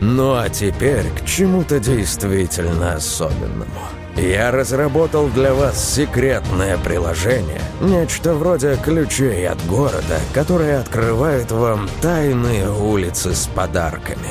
Ну а теперь к чему-то действительно особенному. Я разработал для вас секретное приложение, нечто вроде ключей от города, которое открывает вам тайные улицы с подарками.